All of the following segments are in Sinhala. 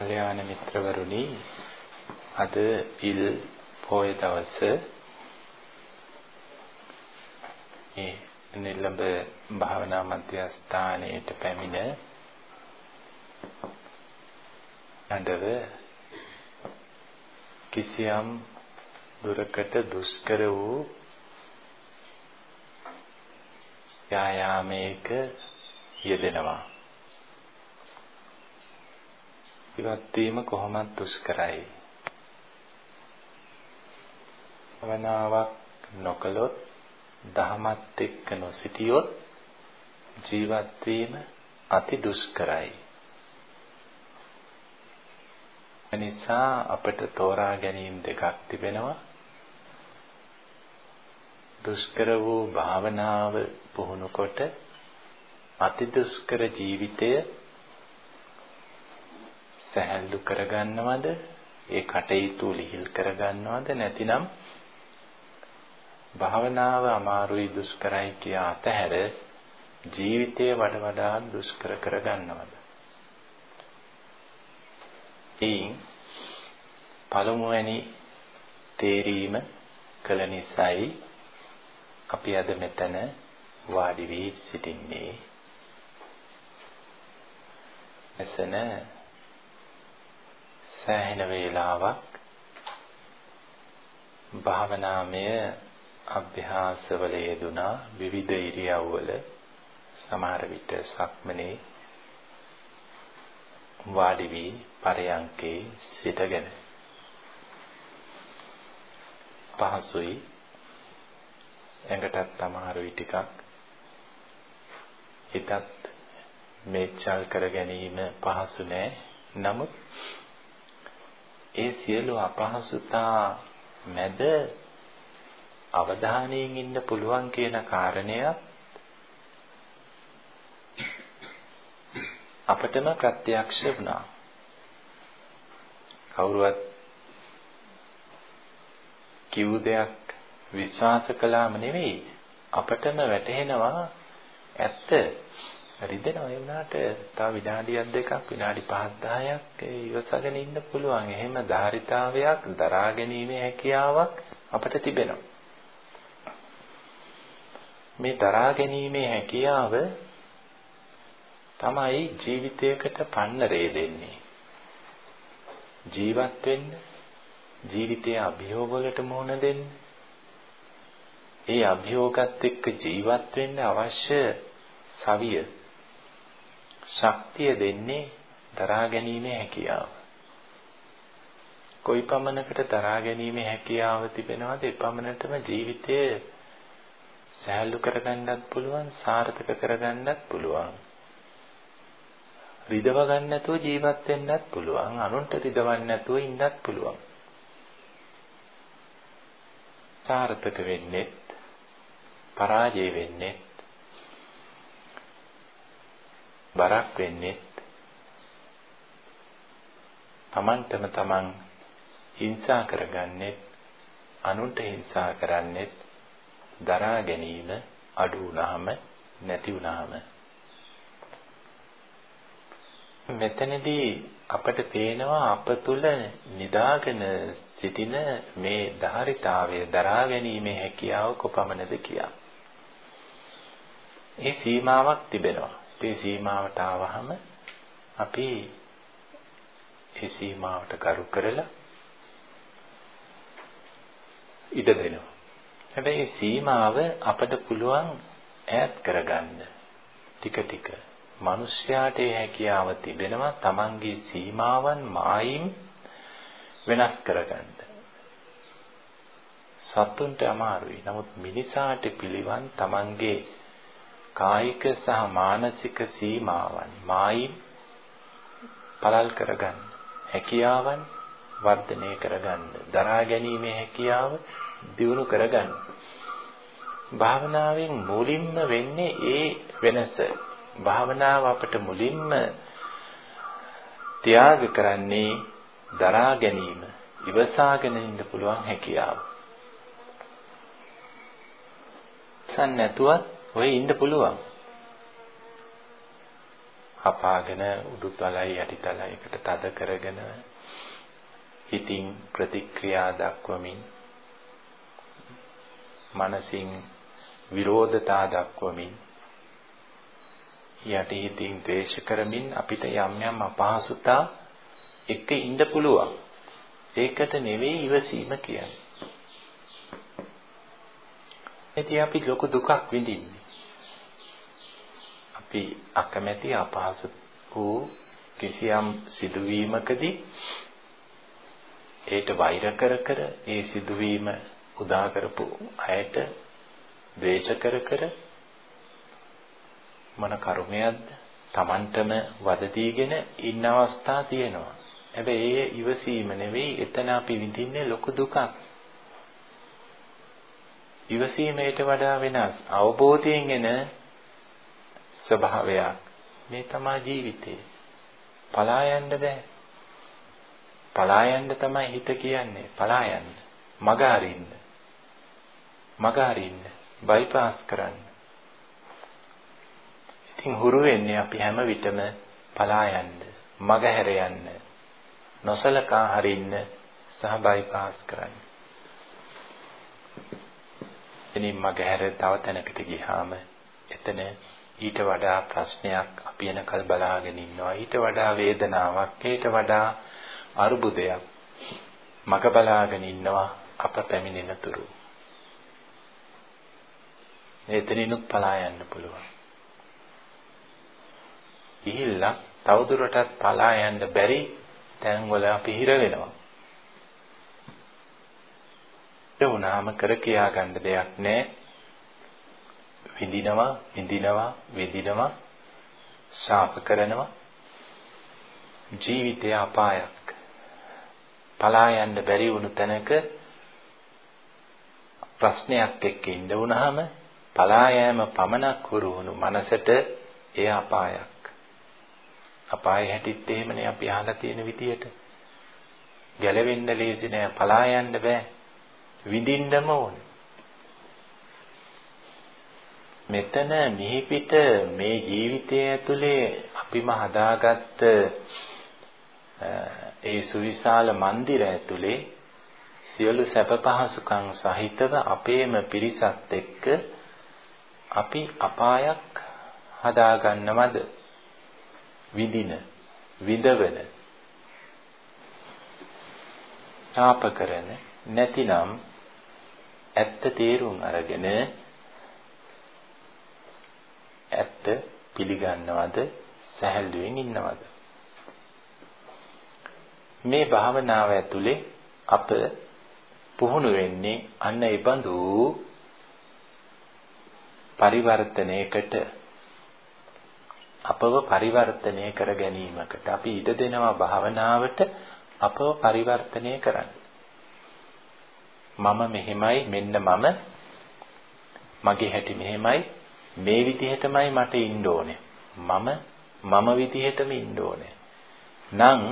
කල්‍යාණ මිත්‍රවරුනි අද ඉල් පොය දවස මේ නිලඹ භාවනා මධ්‍යස්ථානයට පැමිණ අඬව කිසියම් දුරකට දුෂ්කර වූ යායාමයක යෙදෙනවා. ඉවත් වීම කොහොමද දුෂ්කරයි. භවනාවක් නොකළොත් දහමත් එක්ක නොසිටියොත් ජීවත් වීම අති දුෂ්කරයි. එනිසා අපට තෝරා ගැනීම දෙකක් තිබෙනවා. දුෂ්කර වූ භාවනාව පුහුණු කොට අති දුෂ්කර ජීවිතය සැහැල්ලු කරගන්නවද? ඒ කටයුතු ලිහිල් කරගන්නවද? නැතිනම් භාවනාව අමාරුයි දුෂ්කරයි කියා අතහැර ජීවිතය වඩ වඩා දුෂ්කර කරගන්නවද? එයින් පළමුවැනි තේරීම කළ නිසායි අපි අද මෙතන වාඩි වී සිටින්නේ. එසන සෑහෙන වේලාවක් භාවනාමය අභ්‍යාසවල යෙදුනා විවිධ ඉරියව්වල සමහර විට සක්මනේ වාඩි වී පරයන්කේ සිටගෙන පහසුයි ඇඟටත් අමාරුයි ටිකක් හිතත් මේචල් කර ගැනීම පහසු නෑ. නමුත් ඒ සියලු අපහසුතා මැද අවධානයෙන් ඉන්න පුළුවන් කියන කාරණය අපටම ප්‍රත්‍යක්ෂ වුණා. කවුරුවත් කිව් දෙයක් විශ්වාස කළාම නෙවෙයි අපටම වැටහෙනවා ඇත්ත රිදෙනවා ඒ වුණාට තව විනාඩියක් දෙකක් විනාඩි 5ක් 10ක් ඉවසගෙන ඉන්න පුළුවන්. එහෙම ධාරිතාවයක් දරා ගැනීමේ හැකියාවක් අපට තිබෙනවා. මේ දරා ගැනීමේ හැකියාව තමයි ජීවිතයකට පන්නරේ දෙන්නේ. ජීවත් වෙන්න ජීවිතයේ අභියෝග වලට මුහුණ දෙන්න. ඒ අභියෝගات එක්ක ජීවත් වෙන්න අවශ්‍ය සවිය ශක්තිය දෙන්නේ දරා ගැනීමේ හැකියාව. කොයි පමණකට දරා ගැනීමේ හැකියාව තිබෙනවද ඒ පමණටම ජීවිතය සහැල්ලු කරගන්නත් පුළුවන් සාර්ථක කරගන්නත් පුළුවන්. රිදව ගන්න නැතුව ජීවත් වෙන්නත් පුළුවන් අනුන්ට රිදවන්න නැතුව ඉන්නත් පුළුවන්. සාර්ථක වෙන්නේ පරාජය වෙන්නේ බරක් වෙන්නේ තමන්ටම තමන් හිංසා කරගන්නේ අනුන්ට හිංසා කරන්නේ දරා ගැනීම අඩු වුනහම නැති වුනහම මෙතනදී අපට පේනවා අප තුල නිදාගෙන සිටින මේ ධාරිතාවය දරා ගැනීමේ හැකියාව කොපමණද කියා. ඒ සීමාවක් තිබෙනවා. අපේ සීමාවට ආවහම අපි ඒ සීමාවට කරු කරලා ඉඩ දෙනවා. හැබැයි සීමාව අපට පුළුවන් ඈත් කරගන්න ටික ටික. මිනිස්යාට ඒ හැකියාව තිබෙනවා Tamanගේ සීමාවන් මායිම් වෙනස් කරගන්න. සතුන්ට අමාරුයි. නමුත් මිනිසාට පිළිවන් Tamanගේ කායික සහ මානසික සීමාවන් මායිම් පළල් කරගන්න හැකියාවන් වර්ධනය කරගන්න දරා ගැනීමේ හැකියාව දියුණු කරගන්න. භාවනාවෙන් මුලින්ම වෙන්නේ ඒ වෙනස. භාවනාව අපට මුලින්ම ත්‍යාග කරන්නේ දරා ගැනීම ඉවසාගෙන ඉන්න පුළුවන් හැකියාව. සන් නැතුවත් ඔය ඉන්න පුළුවන්. හපාගෙන උඩුතලයි යටිතලයි එකට තද කරගෙන හිතින් ප්‍රතික්‍රියා දක්වමින් මනසින් විරෝධතා දක්වමින් යටි හිතින් ද්වේෂ කරමින් අපිට යම් යම් අපහසුතා එක ඉන්න පුළුවන්. ඒකට නෙවෙයි ඉවසීම කියන්නේ. ඉතින් අපි ලොකු දුකක් විඳින්නේ. අපි අකමැති අපහසු වූ කිසියම් සිදුවීමකදී ඒට වෛර කර කර ඒ සිදුවීම උදා කරපු අයට ද්වේෂ කර කර මොන කර්මයක්ද Tamanටම වද දීගෙන ඉන්න අවස්ථා තියෙනවා. හැබැයි ඒ ඉවසීම නෙවෙයි එතන අපි විඳින්නේ ලොකු දුකක්. ඉවසීමේට වඩා වෙනස් අවබෝධයෙන් එන ස්වභාවයක්. මේ තමයි ජීවිතේ. පලා යන්න බෑ. පලා යන්න තමයි හිත කියන්නේ. පලා යන්න. මග අරින්න. මග අරින්න. බයිපාස් කරන්න. ඉතින් හුරු වෙන්නේ අපි හැම විටම පලා යන්න, මග හැර යන්න, නොසලකා හරින්න සහ බයිපාස් කරන්න. එනින් මග හැර තව තැනකට ගියාම එතන ඊට වඩා ප්‍රශ්නයක් අපි එනකල් බලාගෙන ඉන්නවා ඊට වඩා වේදනාවක් ඊට වඩා අරුබුදයක් මග බලාගෙන ඉන්නවා අප පැමිණෙන තුරු එතනිනුත් පලා යන්න පුළුවන් ගිහිල්ලා තවදුරටත් පලා යන්න බැරි තැන්වල අපි හිර වෙනවා. ඒ වුණාම කර කියා ගන්න දෙයක් නැහැ. විඳිනවා, විඳිනවා, විඳිනවා, ශාප කරනවා. ජීවිතය අපායක්. පලා යන්න බැරි වුණු තැනක ප්‍රශ්නයක් එක්ක ඉඳ වුණාම පලා යෑම පමණක් හුරු වුණු මනසට එය අපායක්. අපායේ හැටිත් එහෙමනේ අපි අහලා තියෙන විදියට. ගැලවෙන්න ලේසි නෑ, පලා යන්න බෑ. විඳින්නම ඕනේ. මෙතන මිහි පිට මේ ජීවිතය ඇතුලේ අපිම හදාගත්ත ඒ සුවිශාල මන්දිර ඇතුලේ සියලු සැප පහසුකම් සහිතව අපේම පිරිසත් එක්ක අපි අපායක් හදාගන්නවද? විඳින විඳවන තාප කරන නැතිනම් ඇත්ත තේරුම් අරගෙන ඇත්ත පිළිගන්නවද? සැහැල්ලුවෙන් ඉන්නවද? මේ භාවනාව ඇතුලේ අප පුහුණු වෙන්නේ අන්න ඒ බඳු පරිවර්තනයකට. අපව පරිවර්තනය කර ගැනීමකට. අපි ඉඩ දෙනවා භාවනාවට අපව පරිවර්තනය කරන්න. මම මෙහෙමයි මෙන්න මම. මගේ හැටි මෙහෙමයි. මේ විදිහටමයි මට ඉන්න ඕනේ. මම මම විදිහටම ඉන්න ඕනේ. නම්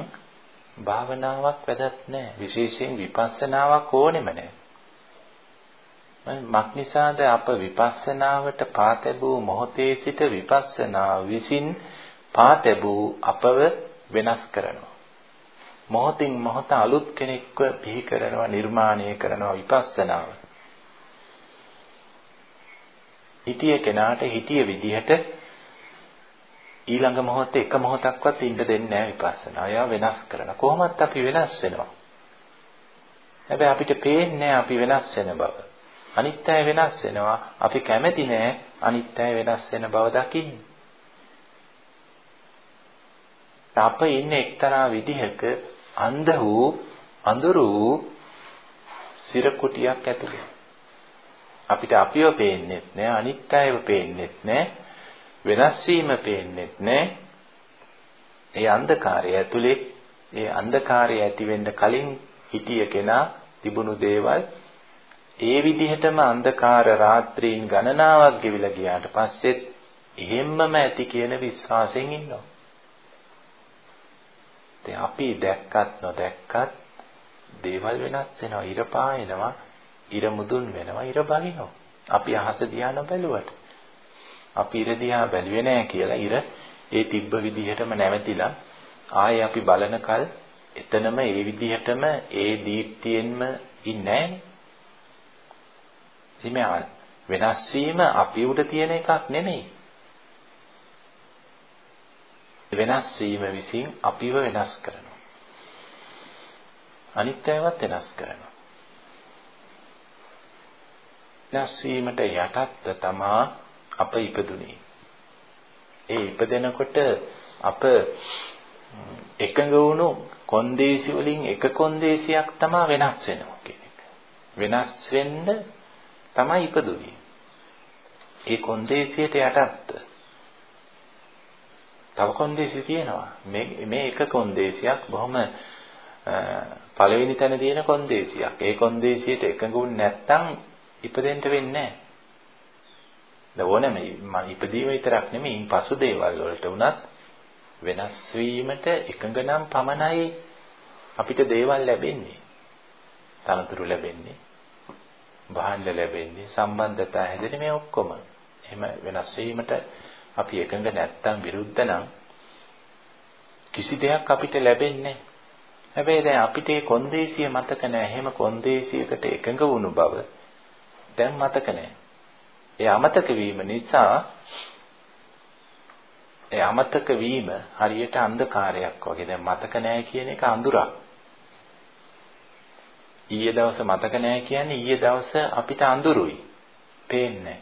භාවනාවක් වැදගත් නැහැ. විශේෂයෙන් විපස්සනාවක් ඕනෙම නැහැ. මක්නිසාද අප විපස්සනාවට පාතැබූ මොහොතේ සිට විපස්සනා විසින් පාතැබූ අපව වෙනස් කරනවා. මොහොතින් මොහොත අලුත් කෙනෙක්ව බිහි කරනවා නිර්මාණය කරනවා විපස්සනාව. හිතිය කෙනාට හිතිය විදිහට ඊළඟ මොහොතේ එක මොහොතක්වත් ඉන්න දෙන්නේ නැහැ විපස්සනා. එයා වෙනස් කරන. කොහොමත් අපි වෙනස් වෙනවා. හැබැයි අපිට පේන්නේ අපි වෙනස් වෙන බව. අනිත් අය වෙනස් වෙනවා. අපි කැමති නෑ අනිත් අය වෙනස් වෙන බව දකින්න. අප ඉන්නේ එක්තරා විදිහක අන්ධ වූ අඳුරු වූ සිරකුටියක් ඇතුලේ. අපිට අපිව පේන්නෙත් නෑ අනිත් අයව පේන්නෙත් නෑ වෙනස් වීම පේන්නෙත් නෑ. ඒ අන්ධකාරය ඇතුලේ ඒ අන්ධකාරය ඇති වෙන්න කලින් හිටිය කෙනා තිබුණු දේවල් ඒ විදිහටම අන්ධකාර රාත්‍රීන් ගණනාවක් ගෙවිලා ගියාට පස්සෙත් එහෙම්මම ඇති කියන විශ්වාසයෙන් ඉන්නවා. ඉතින් අපි දැක්කත් නොදැක්කත් දේවල් වෙනස් වෙනවා. ඉර පායනවා, ඉර මුදුන් වෙනවා, ඉර බහිනවා. අපි අහස දිහා නොබැලුවට. අපි ඉර දිහා බැලුවේ නැහැ කියලා ඉර ඒ තිබ්බ විදිහටම නැවතිලා ආයේ අපි බලනකල් එතනම ඒ විදිහටම ඒ දීප්තියෙන්ම ඉන්නේ නැහැ. වෙනස් වීම අපි උඩ තියෙන එකක් නෙමෙයි. වෙනස් වීම විසින් අපිව වෙනස් කරනවා. අනිත් ඒවාත් වෙනස් කරනවා. වෙනස් වීමට යටත්ව තමා අප ඉපදුනේ. ඒ ඉපදෙනකොට අප එකඟ වුණු කොන්දේසි වලින් එක කොන්දේසියක් තමයි වෙනස් වෙනවා කියන එක. වෙනස් වෙන්න තමයි ඉපදුනේ. ඒ කොන්දේසියට යටත්ව තව කොන්දේසි තියෙනවා. මේ මේ එක කොන්දේසියක් බොහොම පළවෙනි තැන තියෙන කොන්දේසියක්. ඒ කොන්දේසියට එකඟුන් නැත්තම් ඉපදෙන්න වෙන්නේ නැහැ. ඕනෑම මම ඉපදීම විතරක් නෙමෙයි පසු දේවල් වලට උනත් වෙනස් වීමට එකඟ නම් පමණයි අපිට දේවල් ලැබෙන්නේ. තනතුරු ලැබෙන්නේ. භාණ්ඩ ලැබෙන්නේ, සම්බන්ධතා හැදෙන්නේ මේ ඔක්කොම. එහෙම වෙනස් වීමට අපි එකඟ නැත්තම් විරුද්ධ නම් කිසි දෙයක් අපිට ලැබෙන්නේ හැබැයි දැන් අපිට ඒ කොන්දේසිය මතක නැහැ. එහෙම කොන්දේසියකට එකඟ වුණු බව දැන් මතක නැහැ. ඒ අමතක වීම නිසා ඒ අමතක වීම හරියට අන්ධකාරයක් වගේ. දැන් මතක නැහැ කියන එක අඳුරක්. ඊයේ දවස මතක නැහැ කියන්නේ ඊයේ දවස අපිට අඳුරුයි. පේන්නේ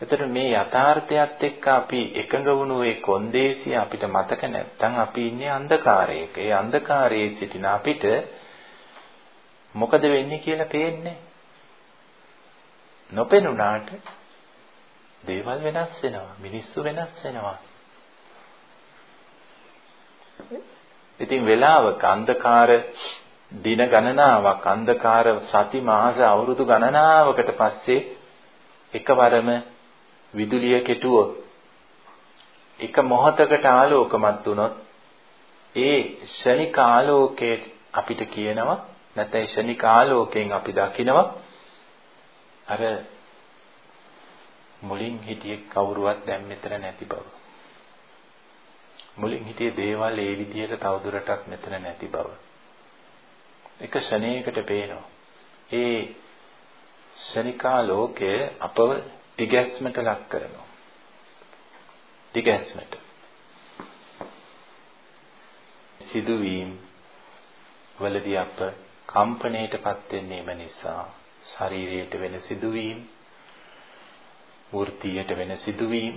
එතකොට මේ යථාර්ථයත් එක්ක අපි එකඟ වුණු ඒ කොන්දේසිය අපිට මතක නැත්නම් අපි ඉන්නේ අන්ධකාරයක. ඒ අන්ධකාරයේ සිටින අපිට මොකද වෙන්නේ කියලා පේන්නේ නොපෙනුනාට දේවල් වෙනස් වෙනවා. මිනිස්සු වෙනස් වෙනවා. ඉතින් වෙලාවක අන්ධකාර දින ගණනාවක් අන්ධකාර සති මාස අවුරුදු ගණනාවකට පස්සේ එකවරම විදුලිය කෙටුවොත් එක මොහොතකට ආලෝකමත් වුණොත් ඒ ශනික ආලෝකයේ අපිට කියනවා නැත්නම් ශනික ආලෝකයෙන් අපි දකිනවා අර මුලින් හිටියේ කවුරුවත් දැන් මෙතන නැති බව. මුලින් හිටියේ දේවල් ඒ විදිහට තවදුරටත් මෙතන නැති බව. එක ශනේයකට පේනවා. ඒ ශනිකා ලෝකය අපව දිගැස්මට ලක් කරනවා. දිගැස්මට. සිදුවීම් වලදී අප කම්පණයටපත් වෙන්නේම නිසා ශරීරයට වෙන සිදුවීම් වෘත්තියට වෙන සිදුවීම්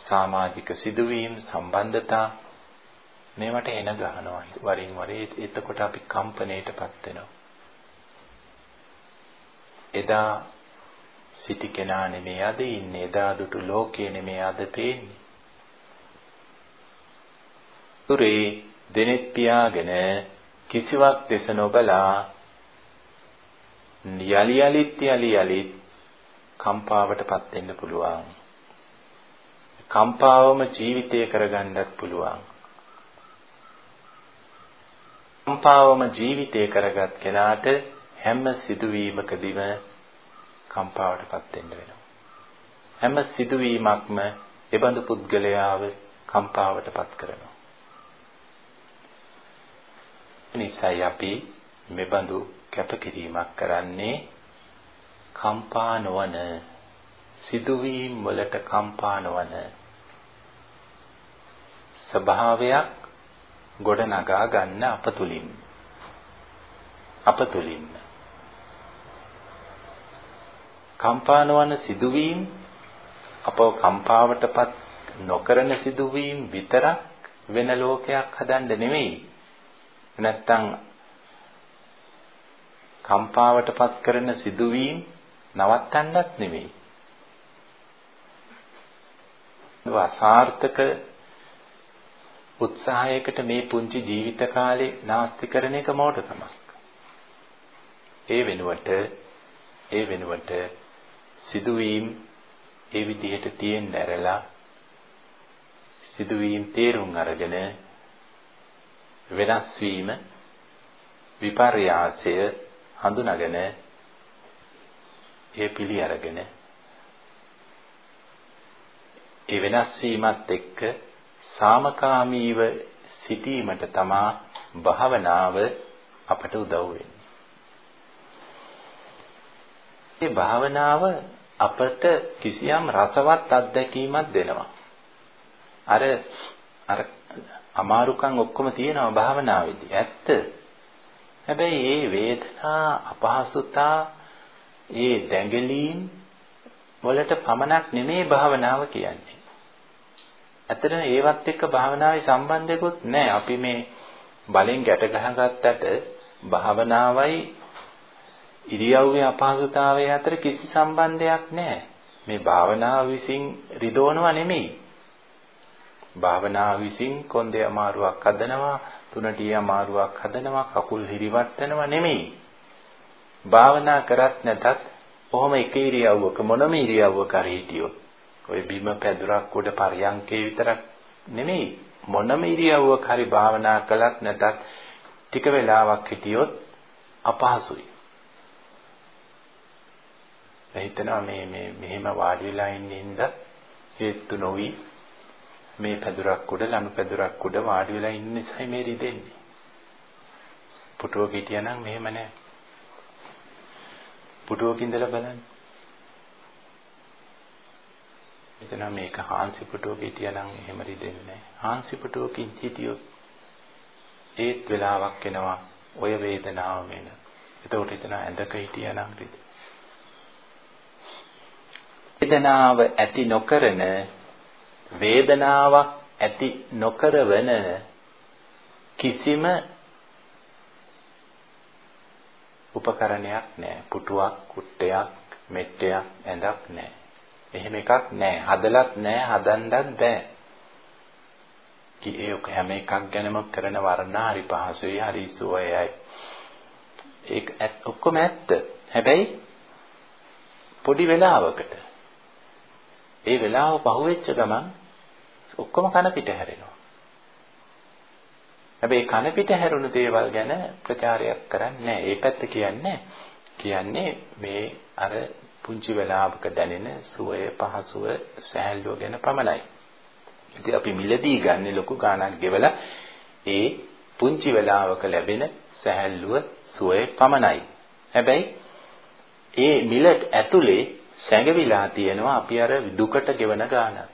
සමාජික සිදුවීම් සම්බන්ධතා මේවට එන ගහනවා. වරින් වර එතකොට අපි කම්පණයටපත් වෙනවා. එදා සිටි කෙනා නෙමේ අද ඉන්නේ. එදා දුටු ලෝකයේ නෙමේ අද පේන්නේ. තුරේ දෙනෙත් පියාගෙන කිසිවක් දෙස නොබලා යලි යලිත් යලි යලිත් කම්පාවටපත් වෙන්න පුළුවන් කම්පාවම ජීවිතය කරගන්නත් පුළුවන්. කම්පාවම ජීවිතය කරගත් කෙනාට හැම සිදුවීමකදීම කම්පාවටපත් වෙන්න වෙනවා. හැම සිදුවීමක්ම එබඳු පුද්ගලයාව කම්පාවටපත් කරනවා. නිසායි අපි මෙබඳු කැපකිරීමක් කරන්නේ කම්පා නොවන සිදුවීම් වලට කම්පා නොවන ස්වභාවයක් ගොඩනගා ගන්න අප තුලින්. අප තුලින්. කම්පානවන සිදුවීම් අපව කම්පාවටපත් නොකරන සිදුවීම් විතරක් වෙන ලෝකයක් හදන්න නෙමෙයි නැත්තම් කම්පාවටපත් කරන සිදුවීම් නවත්තන්නත් නෙමෙයි අසාර්ථක උත්සාහයකට මේ පුංචි ජීවිත කාලේ නාස්ති කරන එක මෝඩකමක්. ඒ වෙනුවට ඒ වෙනුවට සිදුවීම් ඒ විදිහට තියෙන්න ඇරලා සිදුවීම් තේරුම් අරගෙන වෙනස් වීම විපර්යාසය හඳුනාගෙන ඒ පිළි අරගෙන ඒ වෙනස් වීමත් එක්ක සාමකාමීව සිටීමට තමා භාවනාව අපට උදව් වෙන්නේ. මේ භාවනාව අපට කිසියම් රසවත් අත්දැකීමක් දෙනවා. අර අර අමාරුකම් ඔක්කොම තියෙනවා භාවනාවේදී. ඇත්ත. හැබැයි මේ වේදනා අපහසුතා ඒ දැඟලීම් වලට පමණක් නෙමේ භාවනාව කියන්නේ. ඇත්තටම ඒවත් එක්ක භාවනාවේ සම්බන්ධයක්වත් නැහැ. අපි මේ බලෙන් ගැට ගහගත්තට භාවනාවයි ඉරියව්වේ අපහසුතාවය අතර කිසි සම්බන්ධයක් නැහැ. මේ භාවනාව විසින් රිදවනවා නෙමෙයි. භාවනාව විසින් කොන්දේ අමාරුවක් හදනවා, තුනටිය අමාරුවක් හදනවා, කකුල් හිරිවට්ටනවා නෙමෙයි. භාවනා කරත් නැතත් කොහොම එක ඉරියව්වක මොනම ඉරියව්වක හරි හිටියොත් ඔය බිම පැදුරක් උඩ පරියන්කේ විතරක් නෙමෙයි මොනම ඉරියව්වක හරි භාවනා කළත් නැතත් ටික වෙලාවක් හිටියොත් අපහසුයි. හිතනවා මේ මේ මෙහෙම වාඩි වෙලා ඉන්න ඉඳ හේතු නොවි මේ පැදුරක් උඩ ලනු පැදුරක් උඩ වාඩි වෙලා ඉන්න නිසායි මේ රිදෙන්නේ. පුටුවක හිටියනම් මෙහෙම නෑ. පුටුවක ඉඳලා බලන්න. එතන මේක හාන්සි පුටුවක හිටියනම් එහෙම රිදෙන්නේ නෑ. හාන්සි පුටුවකින් හිටියොත් ඒත් වෙලාවක් එනවා ඔය වේදනාව මෙන්න. එතකොට එතන ඇඳක හිටියනම් රිද. වේදනාව ඇති නොකරන වේදනාවක් ඇති නොකරවන කිසිම උපකරණයක් නැහැ. පුටුවක්, කුට්ටයක්, මෙට්ටයක්, ඇඳක් නැහැ. එහෙම එකක් නැහැ. හදලත් නැහැ, හදන්නත් බෑ. ඒ හැම එකක් ගැනම කරන වර්ණා හරි පහසුයි, හරි සුවයයි. ඒක ඔක්කොම ඇත්ත. හැබැයි පොඩි වෙලාවකට ඒ වෙලාව පහුවෙච්ච ගමන් ඔක්කොම කන පිට හැරෙනවා. හැබැයි කන පිට හැරුණු දේවල් ගැන ප්‍රචාරයක් කරන්නේ නැහැ. ඒ පැත්ත කියන්නේ කියන්නේ මේ අර පුංචි වෙලාවක දැනෙන සුවය, පහසුව, සහැල්ලුව ගැන පමණයි. ඉතින් අපි මිලදී ගන්න ලොකු ගාණක් ගෙවලා ඒ පුංචි වෙලාවක ලැබෙන සහැල්ලුව, සුවය පමණයි. හැබැයි ඒ මිලට ඇතුලේ සැඟවිලා තියෙනවා අපි අර දුකට ගෙවන ගානත්.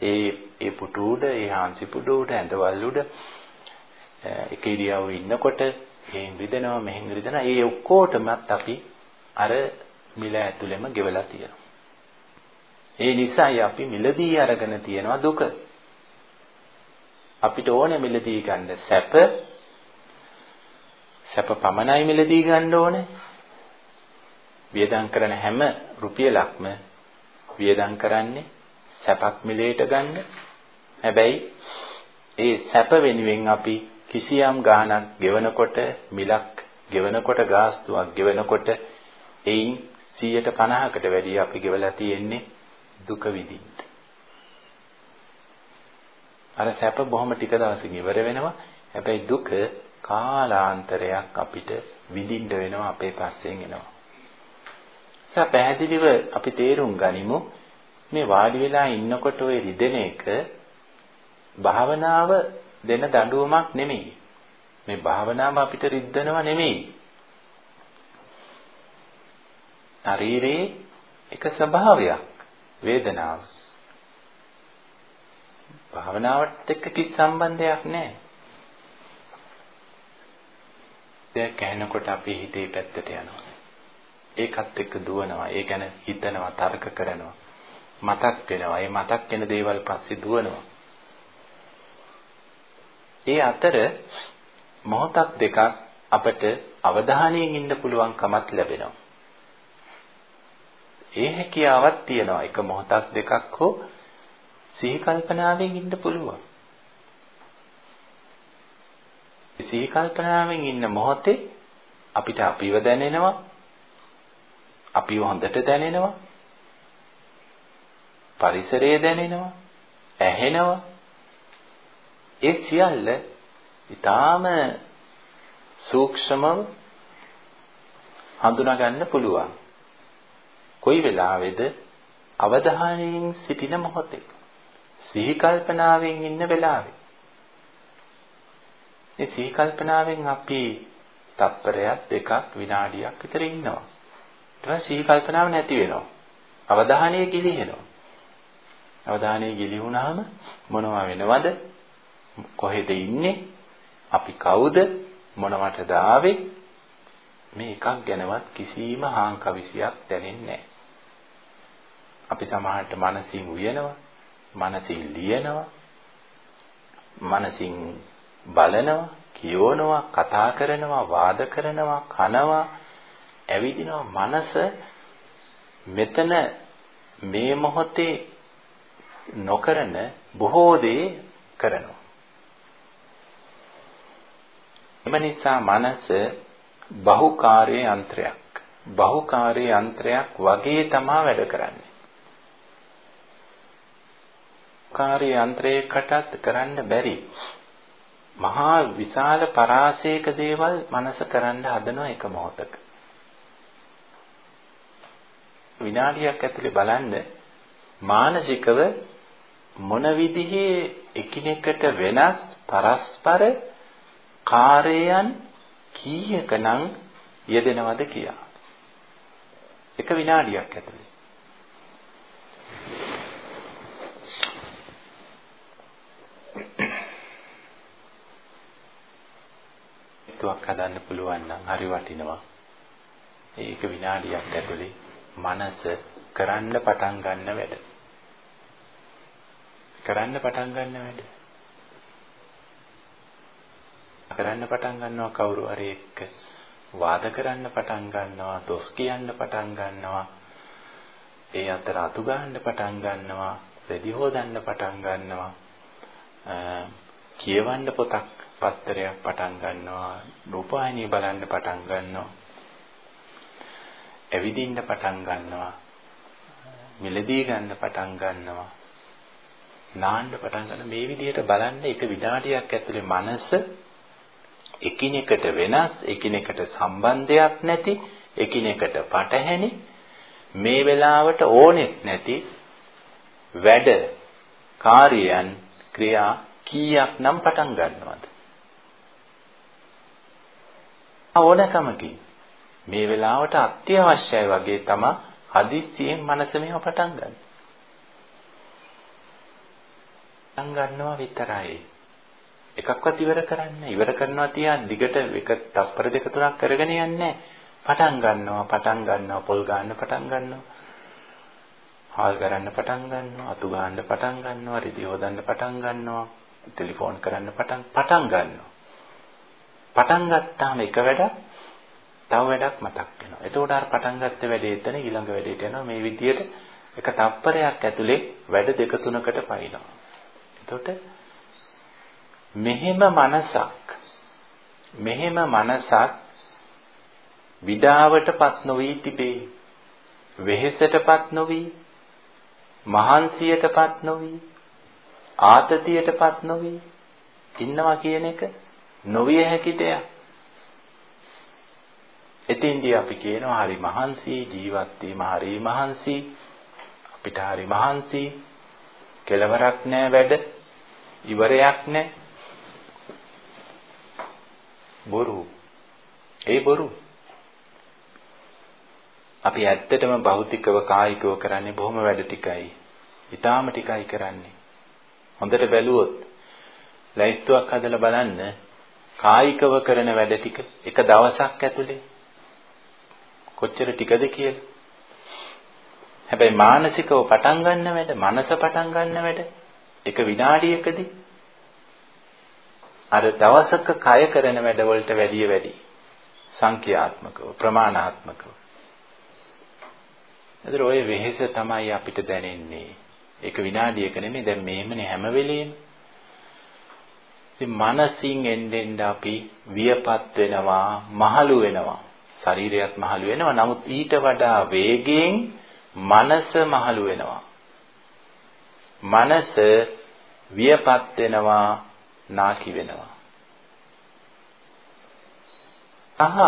ඒ ඒ පුටු උඩ, ඒ හාන්සි පුටු උඩ, ඇඳවල් උඩ එක ඉරියව්ව ඉන්නකොට එහෙන් රිදෙනවා මෙහෙන් රිදෙනවා. ඒ ඔක්කොටමත් අපි අර මිල ඇතුළෙම ගෙවලා තියෙනවා. ඒ නිසායි අපි මිලදී අරගෙන තියෙනවා දුක. අපිට ඕනේ මිලදී ගන්න සැප සැප පමණයි මිලදී ගන්න ඕනේ. වියදම් කරන හැම රුපියලක්ම වියදම් කරන්නේ සැපක් මිලයට ගන්න. හැබැයි ඒ සැප වෙනුවෙන් අපි කිසියම් ගාණක් ගෙවනකොට මිලක් ගෙවනකොට ගාස්තුවක් ගෙවනකොට එයින් 150කට වැඩිය අපි ගෙවලා තියෙන්නේ දුක විඳින්න. අර සැප බොහොම ටික දවසකින් ඉවර වෙනවා. හැබැයි දුක කාලාන්තරයක් අපිට විඳින්න වෙනවා අපේ පස්සෙන් එනවා. සා පැහැදිලිව අපි තේරුම් ගනිමු මේ වාඩි වෙලා ඉන්නකොට ওই රිදෙන එක භාවනාව දෙන දඬුවමක් නෙමෙයි. මේ භාවනාව අපිට රිද්දනව නෙමෙයි. ශරීරයේ එක ස්වභාවයක් වේදනාව. භාවනාවට එක්ක කිසි සම්බන්ධයක් නැහැ. දැන් කැහෙනකොට අපි හිතේ පැත්තට යනවා. ඒකත් එක්ක දුවනවා. ඒ ගැන හිතනවා, තර්ක කරනවා. මතක් වෙනවා. ඒ මතක් වෙන දේවල් පස්සේ දුවනවා. ඒ අතර මොහොතක් දෙකක් අපට අවධානයෙන් ඉන්න පුළුවන් කමක් ලැබෙනවා. ඒ හැකියාවක් තියෙනවා. එක මොහොතක් දෙකක් හෝ සිහි කල්පනාවෙන් ඉන්න පුළුවන්. සිහි කල්පනාවෙන් ඉන්න මොහොතේ අපිට අපිව දැනෙනවා අපිව හොඳට දැනෙනවා. පරිසරය දැනෙනවා. ඇහෙනවා. ඒ සියල්ල ඊටාම සූක්ෂමව හඳුනා ගන්න පුළුවන්. කොයි වෙලාවේද අවධානයෙන් සිටින මොහොතේ සිහි කල්පනාවෙන් ඉන්න වෙලාවේ ඒ සිහි කල්පනාවෙන් අපි තත්පරයක් දෙකක් විනාඩියක් විතර ඉන්නවා ඊට පස්සේ සිහි කල්පනාව නැති වෙනවා අවධානය ගිලිහෙනවා අවධානය ගිලිහුණාම මොනවා වෙනවද කොහෙද ඉන්නේ අපි කවුද මොනවටද ආවේ මේ එකක් ගැනවත් කිසිම හාංකවිසියක් දැනෙන්නේ නැහැ. අපි සමහරට මනසින් උයනවා, මනසින් ලියනවා, මනසින් බලනවා, කියවනවා, කතා කරනවා, වාද කරනවා, කනවා, ඇවිදිනවා. මනස මෙතන මේ මොහොතේ නොකරන බොහෝ දේ කරනවා. එම නිසා මනස බහුකාර්ය යන්ත්‍රයක්. බහුකාර්ය යන්ත්‍රයක් වගේ තමයි වැඩ කරන්නේ. කාර්ය යන්ත්‍රයකටත් කරන්න බැරි මහා විශාල පරාසයක දේවල් මනස කරන්න හදනවා එක මොහොතක. විනාඩියක් ඇතුලේ බලන්න මානසිකව මොන විදිහේ එකිනෙකට වෙනස් පරස්පර කාර්යයන් කීයකනම් යෙදෙනවද කියලා. එක විනාඩියක් ඇතුලේ. තුවක් හදන්න පුළුවන් නම් හරි වටිනවා. ඒක විනාඩියක් ඇතුලේ මනස කරන්න පටන් ගන්න වැඩ. කරන්න පටන් ගන්න වැඩ. කරන්න පටන් ගන්නවා කවුරු හරි එක්ක. වාද කරන්න පටන් ගන්නවා දොස් කියන්න පටන් ගන්නවා. ඒ අතර අතු ගන්න පටන් ගන්නවා රෙදි හොදන්න පටන් ගන්නවා. කියවන්න පොතක් පත්තරයක් පටන් ගන්නවා රූපවාහිනිය බලන්න පටන් ගන්නවා. ඇවිදින්න පටන් ගන්නවා. මිලදී ගන්න පටන් ගන්නවා. නාන්න පටන් ගන්න. මේ විදිහට බලන්න එක විනාඩියක් ඇතුලේ මනස එකිනෙකට වෙනස් එකිනෙකට සම්බන්ධයක් නැති එකිනෙකට පටහැනි. මේ වෙලාවට ඕනෙත් නැති වැඩ කාර්යයන් ක්‍රියා කීයක් නම් පටන් ගන්නවද? ඕනකමකින් මේ වෙලාවට අත්‍යවශ්‍යයි වගේ තමයි හදිස්සියෙන් මනස මේව පටන් ගන්න. පටන් ගන්නවා විතරයි. එකක්වත් ඉවර කරන්න ඉවර කරනවා තියන් දිගට එක තප්පර දෙක තුනක් කරගෙන යන්නේ පටන් ගන්නවා පටන් ගන්නවා පොල් ගන්න පටන් ගන්නවා. හාල් කරන්න පටන් ගන්නවා අතු ගන්න පටන් ගන්නවා රිදි හොදන්න පටන් ගන්නවා ටෙලිෆෝන් කරන්න පටන් පටන් ගන්නවා. පටන් ගත්තාම එක වැඩක් තව වැඩක් මතක් වෙනවා. එතකොට අර පටන් ගත්ත වැඩේ එතන ඊළඟ වැඩේට යනවා මේ විදියට එක තප්පරයක් ඇතුලේ වැඩ දෙක තුනකට පයින්නවා. එතකොට මෙහෙම මනසක් මෙහෙම මනසක් විඩාවටපත් නොවී තිබේ වෙහෙසටපත් නොවී මහන්සියටපත් නොවී ආතතියටපත් නොවී ඉන්නවා කියන එක නොවිය හැකි දෙයක්. එතෙන්දී අපි කියනවා හරි මහන්සි ජීවත් වීම හරි මහන්සි අපිට හරි මහන්සි කෙලවරක් නෑ වැඩ ඉවරයක් නෑ බොරු. ඒ බොරු. අපි ඇත්තටම භෞතිකව කායිකව කරන්නේ බොහොම වැඩ ටිකයි. ඊටාම ටිකයි කරන්නේ. හොඳට බැලුවොත් ලයිස්තුවක් හදලා බලන්න කායිකව කරන වැඩ ටික එක දවසක් ඇතුලේ කොච්චර ටිකද කියලා. හැබැයි මානසිකව පටන් ගන්න වැඩ, මනස පටන් ගන්න වැඩ එක විනාඩියකදී අර දවසක කය කරන වැඩවලට වැඩිය වැඩි. සංඛ්‍යාත්මකව ප්‍රමාණාත්මකව. එතකොට ඔය වෙහෙස තමයි අපිට දැනෙන්නේ. ඒක විනාඩියක නෙමෙයි. දැන් මෙහෙමනේ හැම වෙලෙම. ඉතින් මනසින් එන්නෙන් අපි වියපත් වෙනවා මහලු වෙනවා. ශරීරයත් මහලු වෙනවා. නමුත් ඊට වඩා වේගයෙන් මනස මහලු වෙනවා. මනස වියපත් වෙනවා නාකි වෙනවා. සහ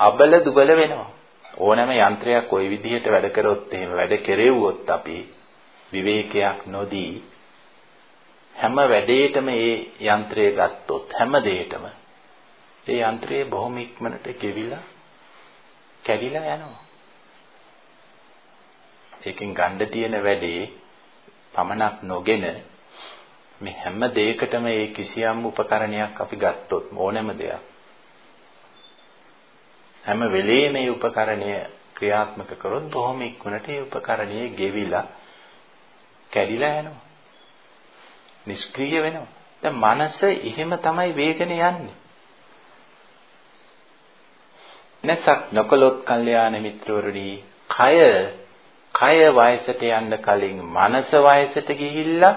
අබල දුබල වෙනවා. ඕනෑම යන්ත්‍රයක් ওই විදිහට වැඩ කරොත් එහෙම වැඩ කෙරෙව්වොත් අපි විවේකයක් නොදී හැම වැඩේටම ඒ යන්ත්‍රය ගත්තොත් හැම දෙයකම ඒ යන්ත්‍රය බොහොම ඉක්මනට ගෙවිලා කැඩිලා යනවා. ඒකෙන් ගන්න තියෙන වැඩේ පමණක් නොගෙන මේ හැම දෙයකටම ඒ කිසියම් උපකරණයක් අපි ගත්තොත් ඕනෑම දෙයක් හැම වෙලේම මේ උපකරණය ක්‍රියාත්මක කරොත් බොහොම ඉක්මනට ඒ උපකරණය ගෙවිලා කැඩිලා යනවා. නිෂ්ක්‍රීය වෙනවා. දැන් මනස එහෙම තමයි වේගන යන්නේ. නැසක් නොකලොත් කල්යාණ මිත්‍රවරුනි කය කය වයසට යන්න කලින් මනස වයසට ගිහිල්ලා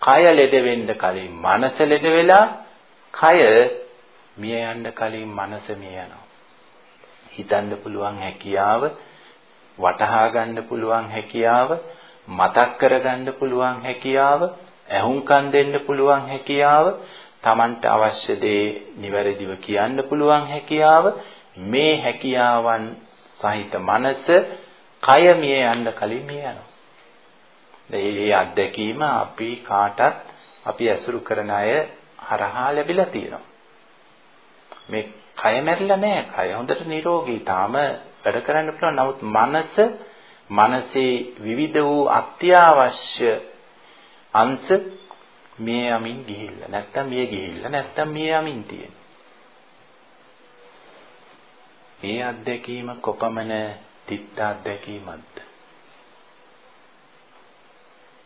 කය ලෙඩ වෙන්න කලින් මනස ලෙඩ වෙලා කය මිය යන්න කලින් මනස මිය යනවා. හිතන්න පුළුවන් හැකියාව වටහා ගන්න පුළුවන් හැකියාව මතක් කරගන්න පුළුවන් හැකියාව ඇහුම්කන් දෙන්න පුළුවන් හැකියාව Tamanට අවශ්‍ය දේ නිවැරදිව කියන්න පුළුවන් හැකියාව මේ හැකියාවන් සහිත මනස කය මිය යන්න කලින් මිය යනවා. මේ අත්දැකීම අපි කාටත් අපි ඇසුරු කරන අය හරහා ලැබිලා තියෙනවා. මේ කය මැරිලා නැහැ. කය හොඳට නිරෝගී. තාම වැඩ කරන්න පුළුවන්. නමුත් මනස මනසේ විවිධ වූ අත්‍යවශ්‍ය අංශ මිය යමින් ගිහිල්ලා. නැත්තම් මිය ගිහිල්ලා. නැත්තම් මිය යමින් තියෙන. මේ අත්දැකීම කොපමණ තිත්ත අත්දැකීමක්ද?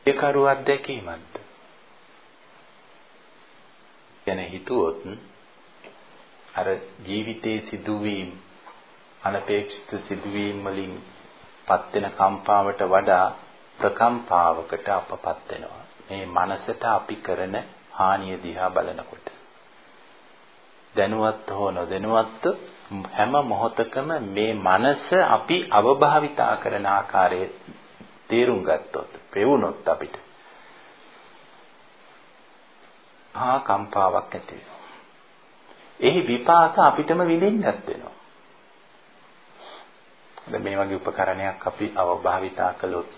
ඒකරු අත්දැකීමක්ද? කියන හිතුවොත් අර ජීවිතයේ සිදුවීම් අනපේක්ෂිත සිදුවීම් වලින් පත් වෙන කම්පාවට වඩා ප්‍රකම්පාවකට අපපත් වෙනවා. මේ මනසට අපි කරන හානිය දිහා බලනකොට. දැනුවත් හෝ නොදැනුවත් හැම මොහොතකම මේ මනස අපි අවභාවිතා කරන ආකාරය තේරුම් ගත්තොත්, පෙවුනොත් අපිට ආ කම්පාවක් ඇති වෙනවා. එහි විපාක අපිටම විඳින්නත් වෙනවා. දැන් මේ වගේ උපකරණයක් අපි අවභාවිතා කළොත්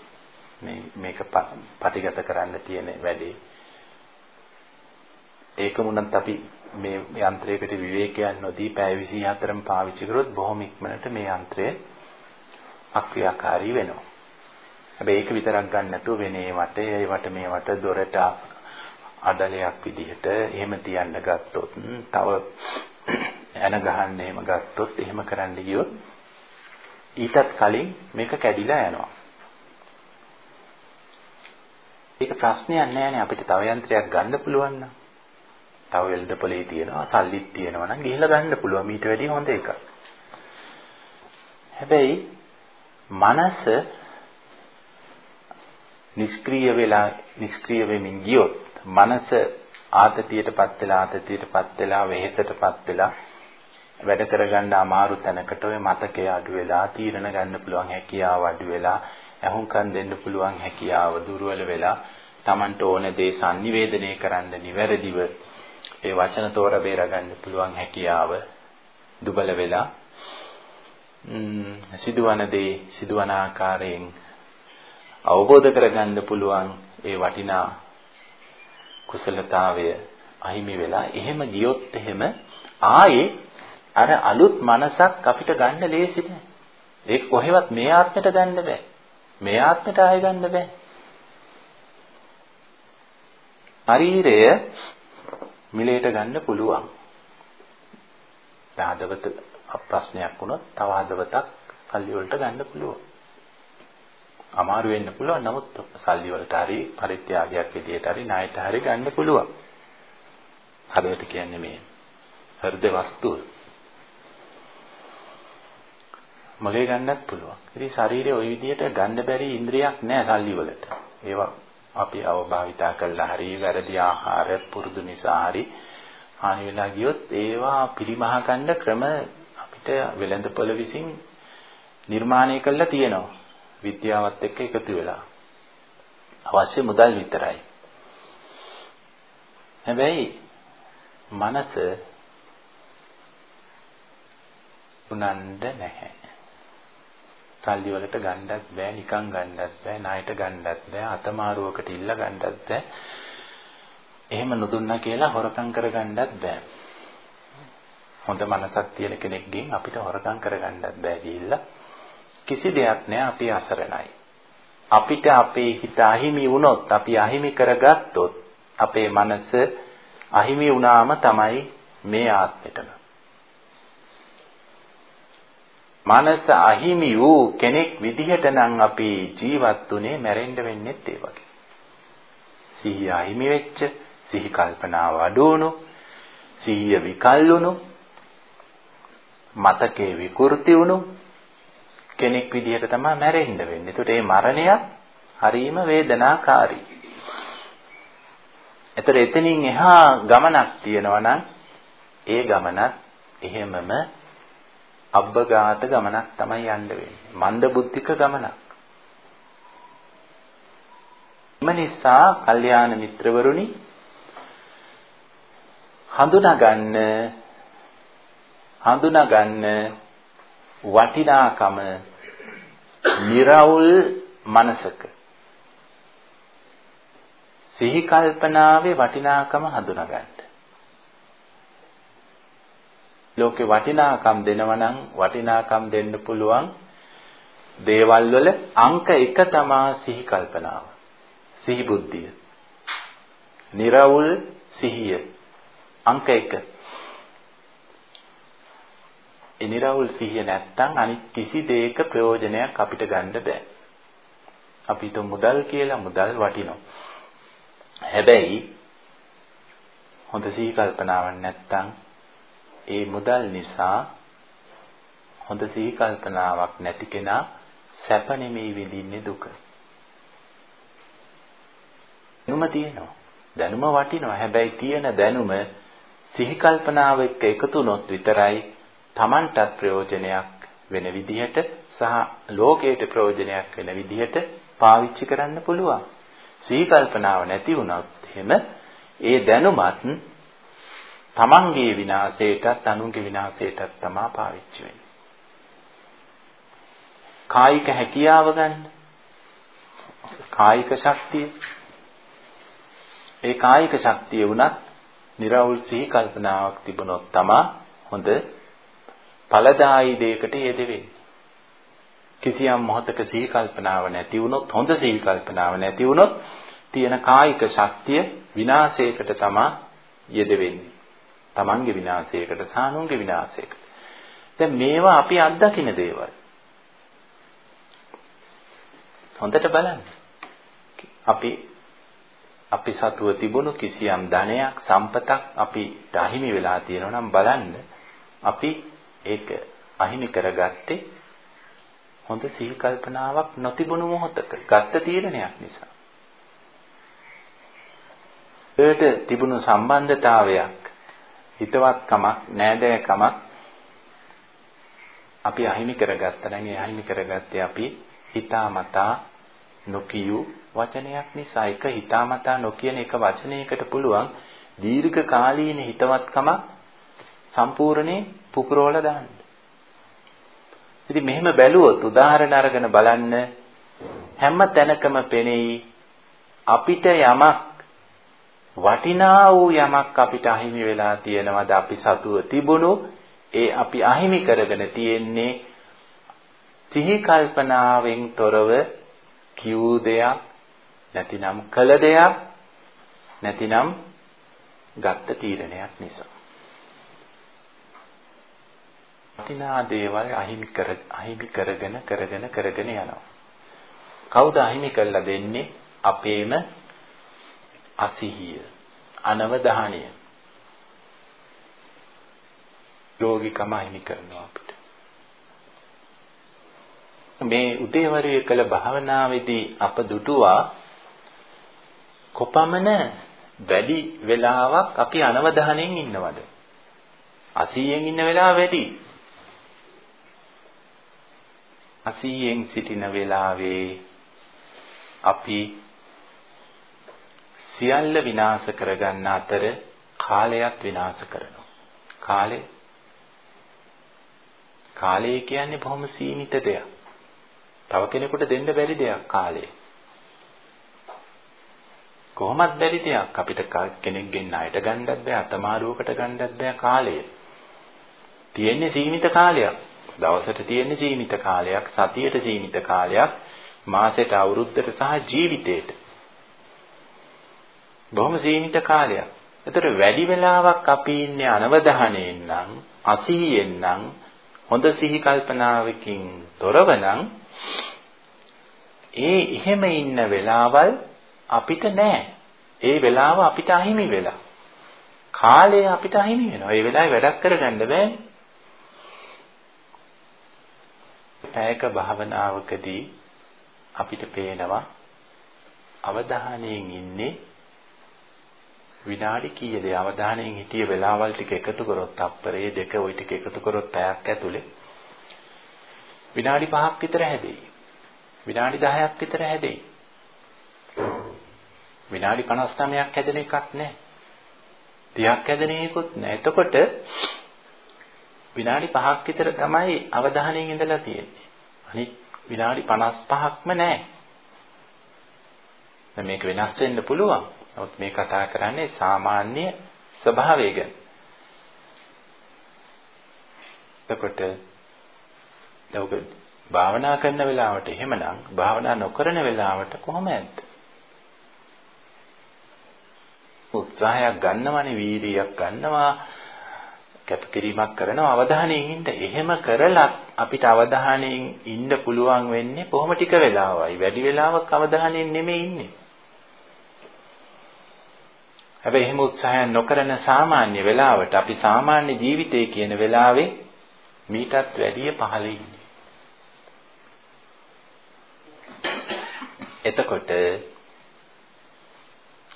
මේ මේක පටිගත කරන්න තියෙන වැඩේ ඒකමුණත් අපි මේ යන්ත්‍රයකට විවේකයක් නොදී පැය 24ම පාවිච්චි කරොත් බොහොම ඉක්මනට මේ යන්ත්‍රය අක්‍රියාකාරී වෙනවා. හැබැයි ඒක විතරක් ගන්න නැතුව වෙන ඒවට ඒවට මේවට දොරට අඩලයක් විදිහට එහෙම තියන්න ගත්තොත් තව එන ගහන්න එහෙම ගත්තොත් එහෙම කරන්න ගියොත් ඊටත් කලින් මේක කැඩිලා යනවා. ඒක ප්‍රශ්නයක් නෑනේ අපිට තව යන්ත්‍රයක් ගන්න පුළුවන් නම්. තව වෙල්ඩ පොලේ e තියෙනවා, සල්ලිත් තියෙනවා නම් ගිහිල්ලා ගන්න පුළුවන් ඊට වැඩිය හොඳ එකක්. හැබැයි මනස නිෂ්ක්‍රීය වෙලා නිෂ්ක්‍රීය වෙමින් ගියොත් මනස ආතතියටපත් වෙලා ආතතියටපත් වෙලා වෙහෙසටපත් වෙලා වැඩ කරගන්න අමාරු තැනකට ඔය මතකය අඩු වෙලා තීරණ ගන්න පුළුවන් හැකියාව අඩු වෙලා අහුම්කම් දෙන්න පුළුවන් හැකියාව දුර්වල වෙලා Tamanට ඕන දේ sannivedanaya කරන්න නිවැරදිව ඒ වචන තෝර බේර ගන්න පුළුවන් හැකියාව දුබල වෙලා සිදුවන දේ සිදුවන ආකාරයෙන් අවබෝධ කරගන්න පුළුවන් ඒ වටිනා කුසලතාවය අහිමි වෙලා එහෙම ගියොත් එහෙම ආයේ අර අලුත් මනසක් අපිට ගන්න ලේසි නෑ. ඒක කොහෙවත් මේ ආත්මෙට ගන්න බෑ. මේ ආත්මෙට ආයෙ ගන්න බෑ. ශරීරය මිලේට ගන්න පුළුවන්. ආදවත ප්‍රශ්නයක් වුණොත් තව ආදවතක් සල්ලි වලට ගන්න පුළුවන්. අමාරු වෙන්න පුළුවන් නමුත් සල්ලි වලට හරි පරිත්‍යාගයක් විදියට හරි ණයට හරි ගන්න පුළුවන්. හදවත කියන්නේ මේ හෘද වස්තුව. මගේ ගන්නත් පුළුවන්. ඉතින් ශරීරය ওই විදිහට ගන්න බැරි ඉන්ද්‍රියක් නෑ සල්ලි වලට. ඒවා අපි අවභාවිතා කළා හරි වැරදි ආහාර පුරුදු නිසා හරි හානි වෙලා ගියොත් ඒවා පිරිමහ ගන්න ක්‍රම අපිට වෙළඳපොළ විසින් නිර්මාණය කළා තියෙනවා. විද්‍යාවත් එක්ක එකතු වෙලා. අවශ්‍ය මුදල් විතරයි. හැබැයි මනස උනන්ද නැහැ. සල්ලි වලට ගන්නත් බෑ, නිකන් ගන්නත් බෑ, ණයට ගන්නත් බෑ, අතමාරුවකට ඉල්ල ගන්නත් බෑ. එහෙම නොදුන්නා කියලා හොරකම් කරගන්නත් බෑ. හොඳ මනසක් තියෙන කෙනෙක්ගෙන් අපිට හොරකම් කරගන්නත් බෑ ගිහිල්ලා. කිසි දෙයක් නෑ අපි අසරණයි. අපිට අපේ හිත අහිමි වුණොත්, අපි අහිමි කරගත්තොත්, අපේ මනස අහිමි වුණාම තමයි මේ ආත්මෙටම. මනස අහිමි වූ කෙනෙක් විදිහට නම් අපි ජීවත් උනේ මැරෙන්න වෙන්නේත් ඒ වගේ. සිහිය අහිමි වෙච්ච, සිහි කල්පනාව අඩු වුණු, සිහිය විකල් වුණු, මතකේ විකෘති වුණු කෙනෙක් විදිහට තමයි මැරෙන්න වෙන්නේ. ඒකට මේ මරණය හරීම වේදනාකාරී. ඒතර එතනින් එහා ගමනක් තියෙනවා නම් ඒ ගමනත් එහෙමම අබ්බගාත ගමනක් තමයි යන්න වෙන්නේ. මන්ද බුද්ධික ගමනක්. එම නිසා කල්යාණ මිත්‍රවරුනි හඳුනාගන්න හඳුනාගන්න වටිනාකම निराවුල් මනසක සිහි කල්පනාවේ වටිනාකම හඳුනාගන්න. ලෝකේ වටිනාකම් දෙනවා නම් වටිනාකම් දෙන්න පුළුවන් දේවල් වල අංක 1 තමා සිහි කල්පනාව. සිහි බුද්ධිය. निराවුල් සිහිය. අංක 1. ඒ निराවුල් සිහිය නැත්තම් අනිත් කිසි දෙයක ප්‍රයෝජනයක් අපිට ගන්න බෑ. අපි તો මුදල් කියලා මුදල් වටිනවා. හැබැයි හොඳ සිහි කල්පනාවක් නැත්තම් ඒ මුදල් නිසා හොඳ සිහි කල්පනාවක් නැති කෙනා සැප නෙමෙයි විඳින්නේ දුක. දැනුම තියෙනවා. දැනුම වටිනවා. හැබැයි තියෙන දැනුම සිහි කල්පනාව එක්ක එකතු වුණොත් විතරයි Tamanටත් ප්‍රයෝජනයක් වෙන විදිහට සහ ලෝකයට ප්‍රයෝජනයක් වෙන විදිහට පාවිච්චි කරන්න පුළුවන්. සිහි කල්පනාව නැති වුණොත් එහෙම ඒ දැනුමත් තමන්ගේ විනාශයටත් අනුන්ගේ විනාශයටත් තමා පාවිච්චි වෙන්නේ. කායික හැකියාව ගන්න. කායික ශක්තිය. ඒ කායික ශක්තිය වුණත් निराවුල් සිහි කල්පනාවක් තිබුණොත් තමා හොඳ ඵලදායී දෙයකට යෙදෙන්නේ. කිසියම් මොහතක සිහි කල්පනාව නැති වුණොත් හොඳ සිහි කල්පනාව නැති වුණොත් තියෙන කායික ශක්තිය විනාශයකට තමා යෙදෙන්නේ. තමන්ගේ විනාශයකට සානුන්ගේ විනාශයකට. දැන් මේවා අපි අත්දකින දේවල්. හොඳට බලන්න. අපි අපි සතුව තිබුණු කිසියම් ධනයක් සම්පතක් අපිට අහිමි වෙලා තියෙනවා නම් බලන්න අපි ඒක අහිමි කරගත්තේ හොඳ සිහි කල්පනාවක් නොතිබුණු මොහොතක ගත්ත තීරණයක් නිසා. ඒකට තිබුණු සම්බන්ධතාවයක් හිතවත්කමක් නෑදෑකමක් අපි අහිමි කරගත්තා. නම් ඒ අහිමි කරගත්තේ අපි හිතාමතා නොකියු වචනයක් නිසා. එක හිතාමතා නොකියන එක වචනයකට පුළුවන් දීර්ඝ කාලීන හිතවත්කමක් සම්පූර්ණේ පුපුරවල දාන්න. ඉතින් මෙහෙම බැලුවොත් උදාහරණ අරගෙන බලන්න. හැම තැනකම පෙනෙයි අපිට යමක් වටිනා වූ යමක් අපිට අහිමි වෙලා තියෙනවද? අපි සතුව තිබුණු ඒ අපි අහිමි කරගෙන තියෙන්නේ සිහි කල්පනාවෙන් තොරව කියූ දෙයක් නැතිනම් කළ දෙයක් නැතිනම් ගත්ත තීරණයක් නිසා. වටිනා දේවල් අහිමි කර අහිමි කරගෙන කරගෙන කරගෙන යනවා. කවුද අහිමි කරලා දෙන්නේ? අපේම අසිහිය අනවධානය. යෝගිකම හිමි කරනවා අපිට. මේ උදේවරුේ කළ භාවනාවේදී අප දුටුවා කොපමණ වැඩි වෙලාවක් අපි අනවධානයෙන් ඉන්නවද? 80න් ඉන්න වෙලාව වැඩි. 80න් සිටින වෙලාවේ අපි සියල්ල විනාශ කරගන්න අතර කාලයත් විනාශ කරනවා. කාලය කාලය කියන්නේ බොහොම සීමිත දෙයක්. තව කෙනෙකුට දෙන්න බැරි දෙයක් කාලය. කොහොමත් බැරි දෙයක් අපිට කෙනෙක්ගෙන් ණයට ගන්නත් බෑ අතමාරුවකට ගන්නත් බෑ කාලය. තියෙන්නේ සීමිත කාලයක්. දවසට තියෙන්නේ සීමිත කාලයක්, සතියට සීමිත කාලයක්, මාසෙට අවුරුද්දට සහ ජීවිතේට. බොහොම සීමිත කාලයක්. ඒතර වැඩි වෙලාවක් අපි ඉන්නේ අනවධානයෙන් නම්, අසිහියෙන් නම්, හොඳ සිහි කල්පනාවකින් තොරව නම් ඒ එහෙම ඉන්න වෙලාවල් අපිට නෑ. ඒ වෙලාව අපිට අහිමි වෙලා. කාලය අපිට අහිමි වෙනවා. ඒ වෙලාවේ වැඩක් කරගන්න බෑනේ. පැයක භාවනාවකදී අපිට පේනවා අවධානයෙන් ඉන්නේ විනාඩි කීයද අවධානයෙන් හිටිය වෙලාවල් ටික එකතු කරොත් අප්පරේ දෙක ওই ටික එකතු කරොත් පැයක් ඇතුලේ විනාඩි 5ක් විතර හැදෙයි. විනාඩි 10ක් විතර හැදෙයි. විනාඩි 59ක් හැදෙන එකක් නැහැ. 30ක් හැදෙන එකකුත් නැහැ. එතකොට විනාඩි 5ක් විතර තමයි අවධානයෙන් ඉඳලා තියෙන්නේ. අනිත් විනාඩි 55ක්ම නැහැ. දැන් මේක වෙනස් වෙන්න පුළුවන්. නමුත් මේ කතා කරන්නේ සාමාන්‍ය ස්වභාවය ගැන. එතකොට ලෝක භාවනා කරන වෙලාවට එහෙමනම් භාවනා නොකරන වෙලාවට කොහොමද? උත්සාහයක් ගන්නවනේ වීර්යයක් ගන්නවා කැපකිරීමක් කරනවා අවධානයෙන් ඉන්න. එහෙම කරලත් අපිට අවධානයෙන් ඉන්න පුළුවන් වෙන්නේ කොහොම ටික වෙලාවයි. වැඩි වෙලාවක් අවධානයෙන් නෙමෙයි ඉන්නේ. හැබැයි එහෙම උත්සාහය නොකරන සාමාන්‍ය වෙලාවට අපි සාමාන්‍ය ජීවිතය කියන වෙලාවේ මීටත් වැඩිය පහළ ඉන්නේ. එතකොට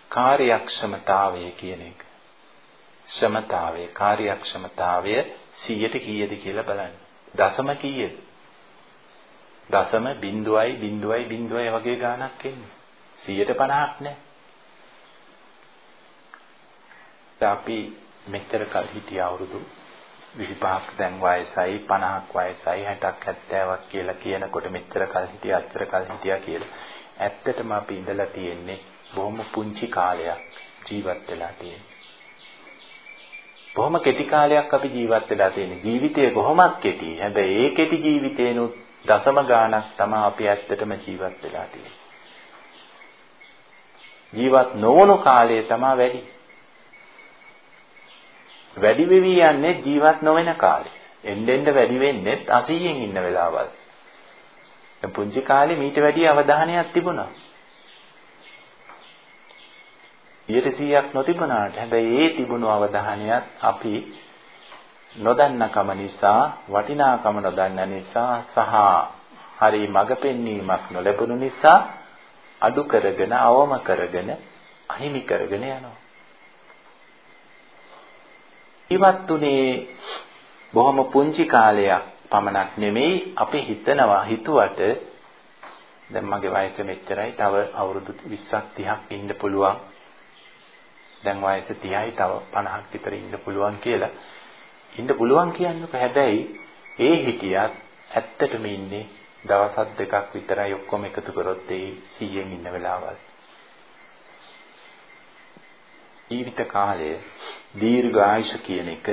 කාර්යක්ෂමතාවය කියන එක ශ්‍රමතාවය කාර්යක්ෂමතාවය 100ට කීයද කියලා බලන්න. දශම කීයද? දශම බිඳුවයි බිඳුවයි බිඳුවයි වගේ ගාණක් එන්නේ. 150ක් නෑ. අපි මෙච්චර කල් හිටිය අවුරුදු 25ක් දැන් වයසයි 50ක් වයසයි 60ක් 70ක් කියලා කියනකොට මෙච්චර කල් හිටියා අච්චර කල් හිටියා කියලා. ඇත්තටම අපි ඉඳලා තියෙන්නේ බොහොම පුංචි කාලයක් ජීවත් වෙලා තියෙන්නේ. බොහොම කෙටි කාලයක් අපි ජීවත් වෙලා තියෙන ජීවිතය කොහොමත් කෙටි. හැබැයි ඒ කෙටි ජීවිතේනොත් දසම ගාණක් තමයි අපි ඇත්තටම ජීවත් වෙලා තියෙන්නේ. ජීවත් නොවුණු කාලය තමයි වැඩි. වැඩි වෙවි යන්නේ ජීවත් නොවන කාලේ. එන්නෙන්ද වැඩි වෙන්නේ 80න් ඉන්න වෙලාවල්. දැන් පුංචි කාලේ මීට වැඩි අවධානයක් තිබුණා. 100ක් නොතිබුණාට හැබැයි ඒ තිබුණු අවධානයත් අපි නොදන්නකම නිසා වටිනාකම නොදන්න නිසා සහ හරි මඟ පෙන්වීමක් නොලැබුණු නිසා අඩු කරගෙන අවම කරගෙන අහිමි කරගෙන යනවා. ඉවත් උනේ බොහොම පුංචි කාලයක් පමණක් නෙමෙයි අපි හිතනවා හිතුවට දැන් මගේ වයස මෙච්චරයි තව අවුරුදු 20ක් 30ක් ඉන්න පුළුවන් දැන් වයස 30යි තව 50ක් විතර ඉන්න පුළුවන් කියලා. ඉන්න පුළුවන් කියන්නකො හැබැයි ඒ හිටියත් ඇත්තටම ඉන්නේ දවස් දෙකක් විතරයි ඔක්කොම එකතු කරොත් ඒ 100න් ඉන්න වෙලාවල්. ජීවිත කාලය දීර්ඝායුෂ කියන එක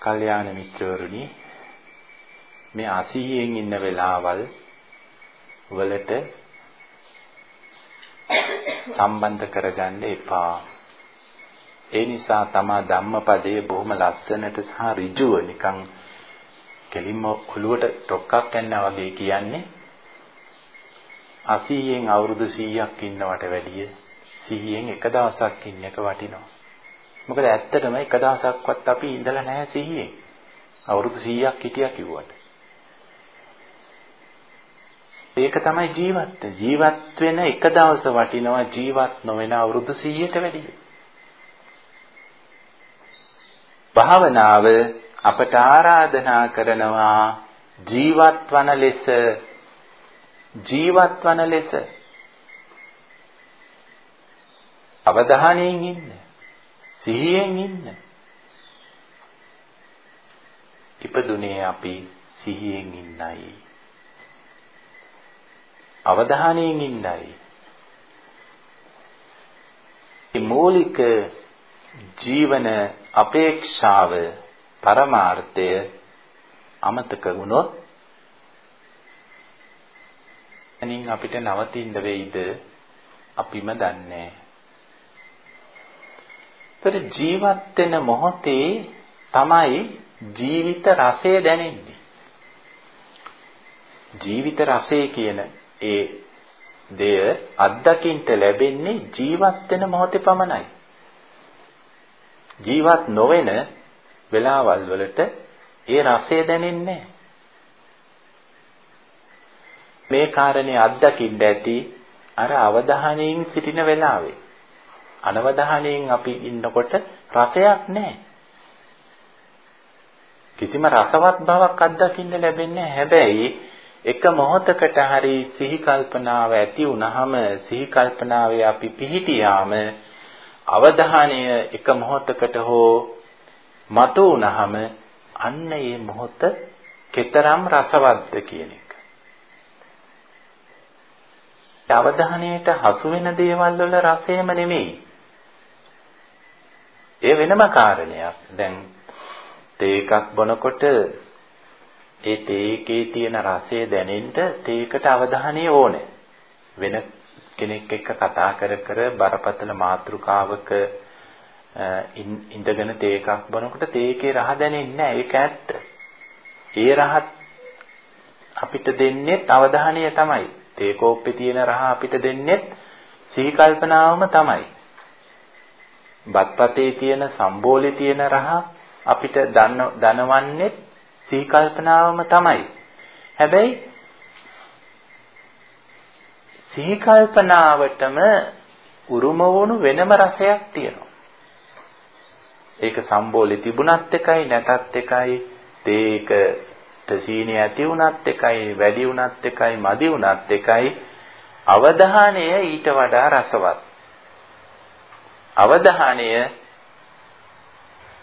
කල්යාණ මිත්‍රවරුනි මේ 80න් ඉන්න වෙලාවල් වලට සම්බන්ධ කරගන්න එපා. ඒ නිසා තමා ධම්මපදයේ බොහොම ලස්සනට සහ ඍජුව නිකන් කෙලින්ම ඔළුවට ඩොක්කක් යනවා වගේ කියන්නේ 80න් අවුරුදු 100ක් ඉන්නවට වැඩිය 100න් එක දවසක් ඉන්න එක වටිනවා. මොකද ඇත්තටම එක දවසක්වත් අපි ඉඳලා නැහැ 100න්. අවුරුදු 100ක් හිටියා කිව්වට. ඒක තමයි ජීවත් ජීවත් වෙන එක දවස වටිනවා ජීවත් නොවන අවුරුදු 100ට වැඩිය. භාවනාව අපට ආරාධනා කරනවා ජීවත් වන ලෙස ජීවත් වන ලෙස අවධානයෙන් ඉන්න සිහියෙන් ඉන්න ඉපදුනේ අපි සිහියෙන් ඉන්නයි අවධානයෙන් ඉන්නයි. මේ මූලික ජීවන අපේක්ෂාව පරමාර්ථය අමතක වුණොත් එනින් අපිට නවතින්න වෙයිද අපිම දන්නේ. ඒතර ජීවත් වෙන මොහොතේ තමයි ජීවිත රසය දැනෙන්නේ. ජීවිත රසය කියන ඒ දෙය අත්දකින්න ලැබෙන්නේ ජීවත් වෙන මොහොතේ පමණයි. ජීවත් නොවන වෙලාවල් වලට ඒ රසය දැනෙන්නේ මේ කාරණේ අත්දකින්න ඇති අර අවධානයෙන් සිටින වෙලාවේ අනවධානයෙන් අපි ඉන්නකොට රසයක් නැහැ. කිසිම රසවත් බවක් අත්දකින්න ලැබෙන්නේ හැබැයි එක මොහොතකට හරි සිහි කල්පනාව ඇති වුනහම සිහි කල්පනාවේ අපි පිහිටියාම අවධානය එක මොහොතකට හෝ මතු වුනහම අන්න ඒ මොහොත කෙතරම් රසවත්ද කියන එක. අවධානයට හසු වෙන දේවල් වල රසයම නෙමෙයි. ඒ වෙනම කාරණයක්. දැන් තේ එකක් බොනකොට ඒ තේකේ තියෙන රසය දැනෙන්න තේකට අවධානය ඕනේ. වෙන කෙනෙක් එක්ක කතා කර කර බරපතල මාතෘකාවක ඉඳගෙන තේ එකක් බොනකොට තේකේ රහ දැනෙන්නේ නැහැ. ඒක ඇත්ත. ඒ රහත් අපිට දෙන්නේ අවධානය තමයි. තේ කෝප්පේ තියෙන රහ අපිට දෙන්නේ සිහි කල්පනාවම තමයි. බත්පතේ තියෙන සම්බෝලේ තියෙන රහ අපිට දනවන්නේ සිහි කල්පනාවම තමයි. හැබැයි සිහි කල්පනාවටම උරුම වුණු වෙනම රසයක් තියෙනවා. ඒක සම්බෝලේ තිබුණත් එකයි නැතත් එකයි තේකට සීනිය ඇති වුණත් එකයි වැඩි වුණත් එකයි මදි වුණත් එකයි අවධානය ඊට වඩා රසවත්. අවධානය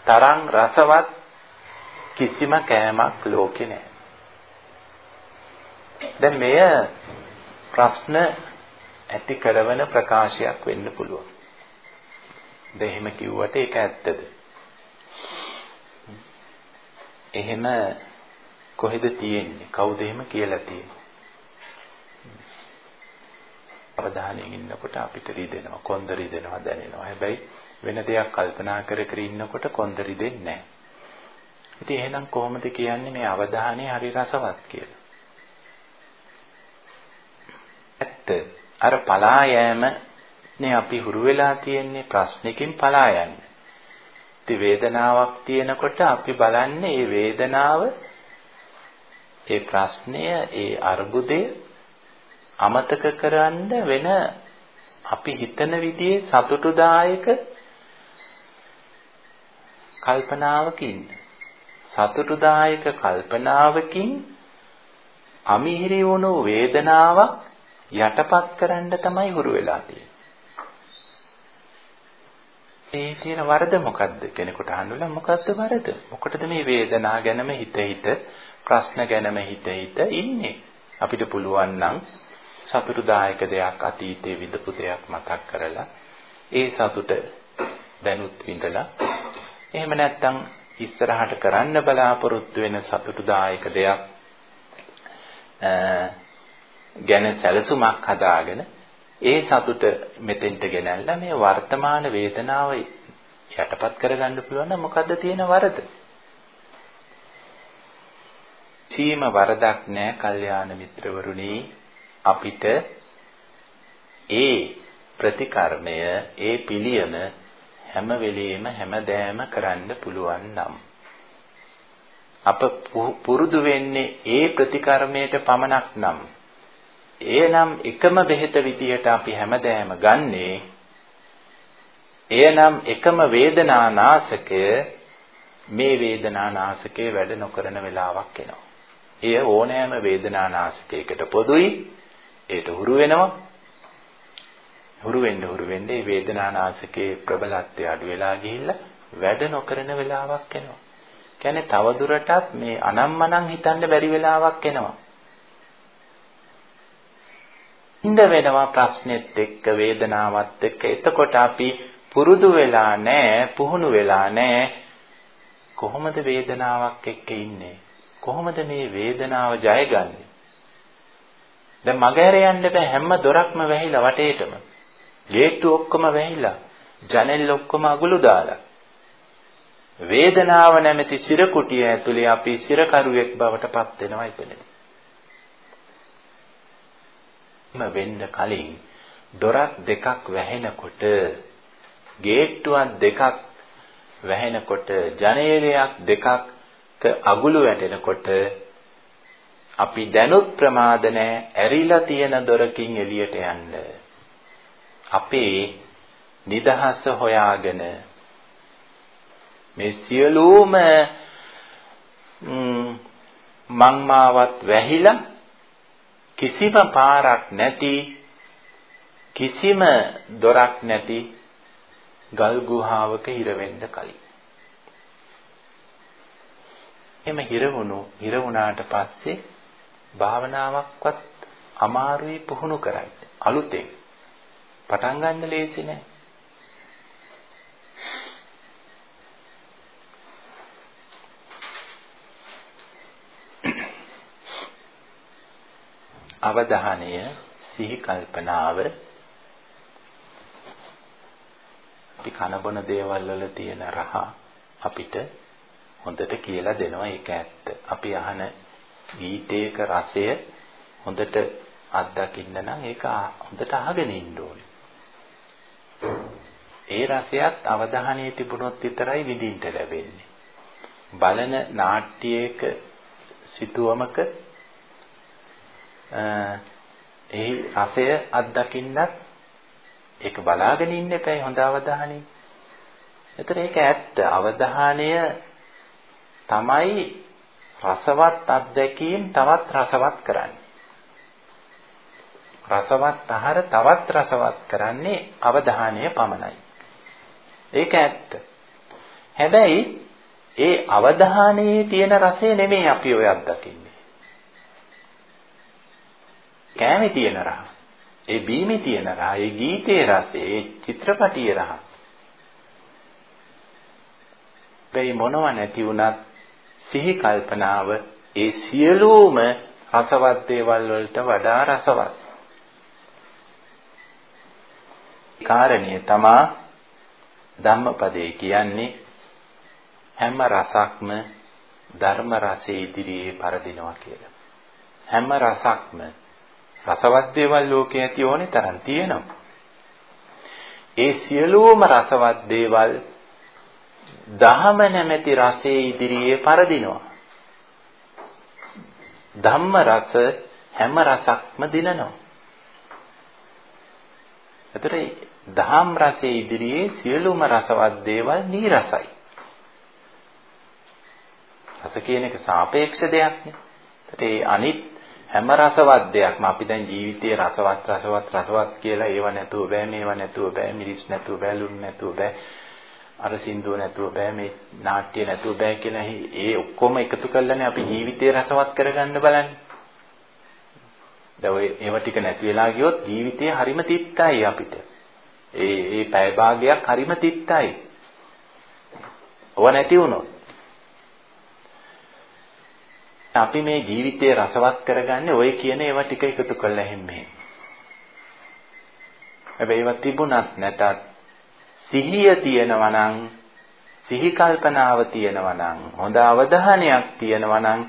තරම් රසවත් කිසිම කෑමක් ලෝකේ නැහැ. දැන් මෙය ප්‍රශ්න ඇති කරන ප්‍රකාශයක් වෙන්න පුළුවන්. දැන් එහෙම කිව්වට ඒක ඇත්තද? එහෙම කොහෙද තියෙන්නේ? කවුද එහෙම කියලා තියෙන්නේ? අවධානයෙන් ඉන්නකොට අපිට රිදෙනවා, කොන්ද රිදෙනවා දැනෙනවා. හැබැයි වෙන දෙයක් කල්පනා කර කර ඉන්නකොට කොන්ද රිදෙන්නේ නැහැ. ඉතින් එහෙනම් කොහොමද කියන්නේ මේ අවධානය හරි රසවත් කියලා? ඇත්ත. අර පලා යෑම නේ අපි හුරු වෙලා තියෙන්නේ ප්‍රශ්නකින් පලා යන්නේ. ඉතින් වේදනාවක් තියෙනකොට අපි බලන්නේ මේ වේදනාව ඒ ප්‍රශ්නය ඒ අර්බුදය අමතක කරන්න වෙන අපි හිතන විදිහේ සතුටුදායක කල්පනාවකින් සතුටුදායක කල්පනාවකින් අමිහිරි වුණු වේදනාවක් යටපත් කරන්න තමයි හුරු වෙලා තියෙන්නේ. ඒ තියෙන වරද මොකද්ද කෙනෙකුට අහන්නවල මොකද්ද වරද? මොකටද මේ වේදනා ගැනම හිත හිත ප්‍රශ්න ගැනම හිත හිත ඉන්නේ? අපිට පුළුවන් නම් සතුටුදායක දෙයක් අතීතයේ විඳපු දෙයක් මතක් කරලා ඒ සතුට දැනුත් විඳලා එහෙම නැත්නම් ඉස්සරහට කරන්න බලාපොරොත්තු වෙන සතුටුදායක දෙයක් ගැන සැලසුමක් හදාගෙන ඒ සතුට මෙතෙන්ට ගෙනල්ලා මේ වර්තමාන වේදනාව යටපත් කරගන්න පුළුවන් නම් මොකද්ද තියෙන වරද? සීම වරදක් නැහැ, කල්යාණ මිත්‍රවරුනි. අපිට ඒ ප්‍රතිකර්මය, ඒ පිළියම හැම වෙලෙම හැමදෑම කරන්න පුළුවන් නම් අප පුරුදු වෙන්නේ ඒ ප්‍රතිකර්මයට පමණක් නම් එයනම් එකම බෙහෙත විදියට අපි හැමදෑම ගන්නේ එයනම් එකම වේදනානාශකය මේ වේදනානාශකයේ වැඩ නොකරන වෙලාවක් එනවා. එය ඕනෑම වේදනානාශකයකට පොදුයි. ඒට හුරු වෙනවා. හුරු වෙන්න හුරු වෙන්න මේ වේදනානාශකයේ ප්‍රබලත්වය අඩු වෙලා ගිහිල්ලා වැඩ නොකරන වෙලාවක් එනවා. කියන්නේ තව දුරටත් මේ අනම්මනම් හිතන්න බැරි වෙලාවක් එනවා. ඉඳ වෙනවා ප්‍රශ්නෙත් එක්ක වේදනාවත් එක්ක. එතකොට අපි පුරුදු වෙලා නැහැ, පුහුණු වෙලා නැහැ. කොහොමද වේදනාවක් එක්ක ඉන්නේ? කොහොමද මේ වේදනාව ජයගන්නේ? දැන් මගහැර යන්න බෑ හැම දොරක්ම වැහිලා වටේටම. ගේට්ටු ඔක්කොම වැහිලා. ජනෙල් ඔක්කොම අගුළු දාලා. වේදනාව නැමැති සිර කුටිය ඇතුලේ අපි සිරකරුවෙක් බවට පත් වෙනවා එතනදී. වෙන්න කලින් දොරක් දෙකක් වැහෙනකොට ගේට්ටුවක් දෙකක් වැහෙනකොට ජනේලයක් දෙකක් අගුළු වැටෙනකොට අපි දැනුත් ප්‍රමාද නැහැ ඇරිලා තියෙන දොරකින් එළියට යන්න. අපේ නිදහස හොයාගෙන මේ සියලුම මංමාවත් වැහිලා කිසිම පාරක් නැති කිසිම දොරක් නැති ගල් ගුහාවක හිර වෙන්න කලින් එම හිර වුණු හිර වුණාට පස්සේ භාවනාවක්වත් අමාරුයි පුහුණු කරන්න. අලුතෙන්. පටන් ගන්න ලේසි නෑ. අවධානය සිහි කල්පනාව. අපි කනබන දේවල් වල තියෙන රහ අපිට හොඳට කියලා දෙනවා. ඒක ඇත්ත. අපි අහන ගීතයක රසය හොඳට අත්දකින්න නම් ඒක හොඳට අහගෙන ඉන්න ඕනේ. ඒ රසයත් අවධානයේ තිබුණොත් විතරයි විඳින්න ලැබෙන්නේ. බලන නාට්‍යයක සිතුවමක එහි රසය අත්දකින්නත් ඒක බලාගෙන ඉන්න එපයි හොඳ අවධානයෙන්. එතන ඒක ඇත්ත. අවධානය තමයි රසවත් අත්දැකීම් තවත් රසවත් කරන්නේ. රසවත් ආහාර තවත් රසවත් කරන්නේ අවධානය පමණයි. ඒක ඇත්ත. හැබැයි ඒ අවධානයේ තියෙන රසය නෙමෙයි අපි ඔය අත්දකින්නේ. කෑමේ තියෙන රහ, ඒ බීමේ තියෙන රහ, ඒ ගීතයේ රසය, ඒ චිත්‍රපටියේ රහ. බැයි මොනව නැති වුණත් සිහි කල්පනාව ඒ සියලුම රසවත් දේවල් වලට වඩා රසවත්. කාරණය තමා ධම්මපදයේ කියන්නේ හැම රසක්ම ධර්ම රසයේ ඉදිරියේ පරදිනවා කියලා. හැම රසක්ම රසවත් දේවල් ලෝකේ ඇති ඕනේ තරම් තියෙනවා. ඒ සියලුම රසවත් දේවල් දහම නැමැති රසයේ ඉදිරියේ පරදිනවා. ධම්ම රස හැම රසක්ම දිනනවා. එතකොට දහම් රසයේ ඉදිරියේ සියලුම රසවත් දේවල් නීරසයි. රස කියන එක සාපේක්ෂ දෙයක් නේ. ඒත් ඒ අනිත් හැම රසවත් දෙයක්ම අපි දැන් ජීවිතයේ රසවත් රසවත් රසවත් කියලා ඒව නැතුව බෑ මේව නැතුව බෑ මිරිස් නැතුව බෑ ලුණු නැතුව බෑ අර සින්දුව නැතුව බෑ මේ නාට්‍ය නැතුව බෑ කියලා ඒ ඔක්කොම එකතු කරලානේ අපි ජීවිතේ රසවත් කරගන්න බලන්නේ. දැන් ඔය ඒව ටික නැති වෙලා ගියොත් ජීවිතේ හරිම තිත්තයි අපිට. ඒ ඒ පැය භාගයක් හරිම තිත්තයි. ඔව නැති වුණොත් අපි මේ ජීවිතය රසවත් කරගන්නේ ওই කියන ඒවා ටික එකතු කළා හැම්මේ. හැබැයි ඒවා තිබුණත් නැතත් සිහිය තියෙනවා නම් සිහි කල්පනාව තියෙනවා නම් හොඳ අවධානයක් තියෙනවා නම්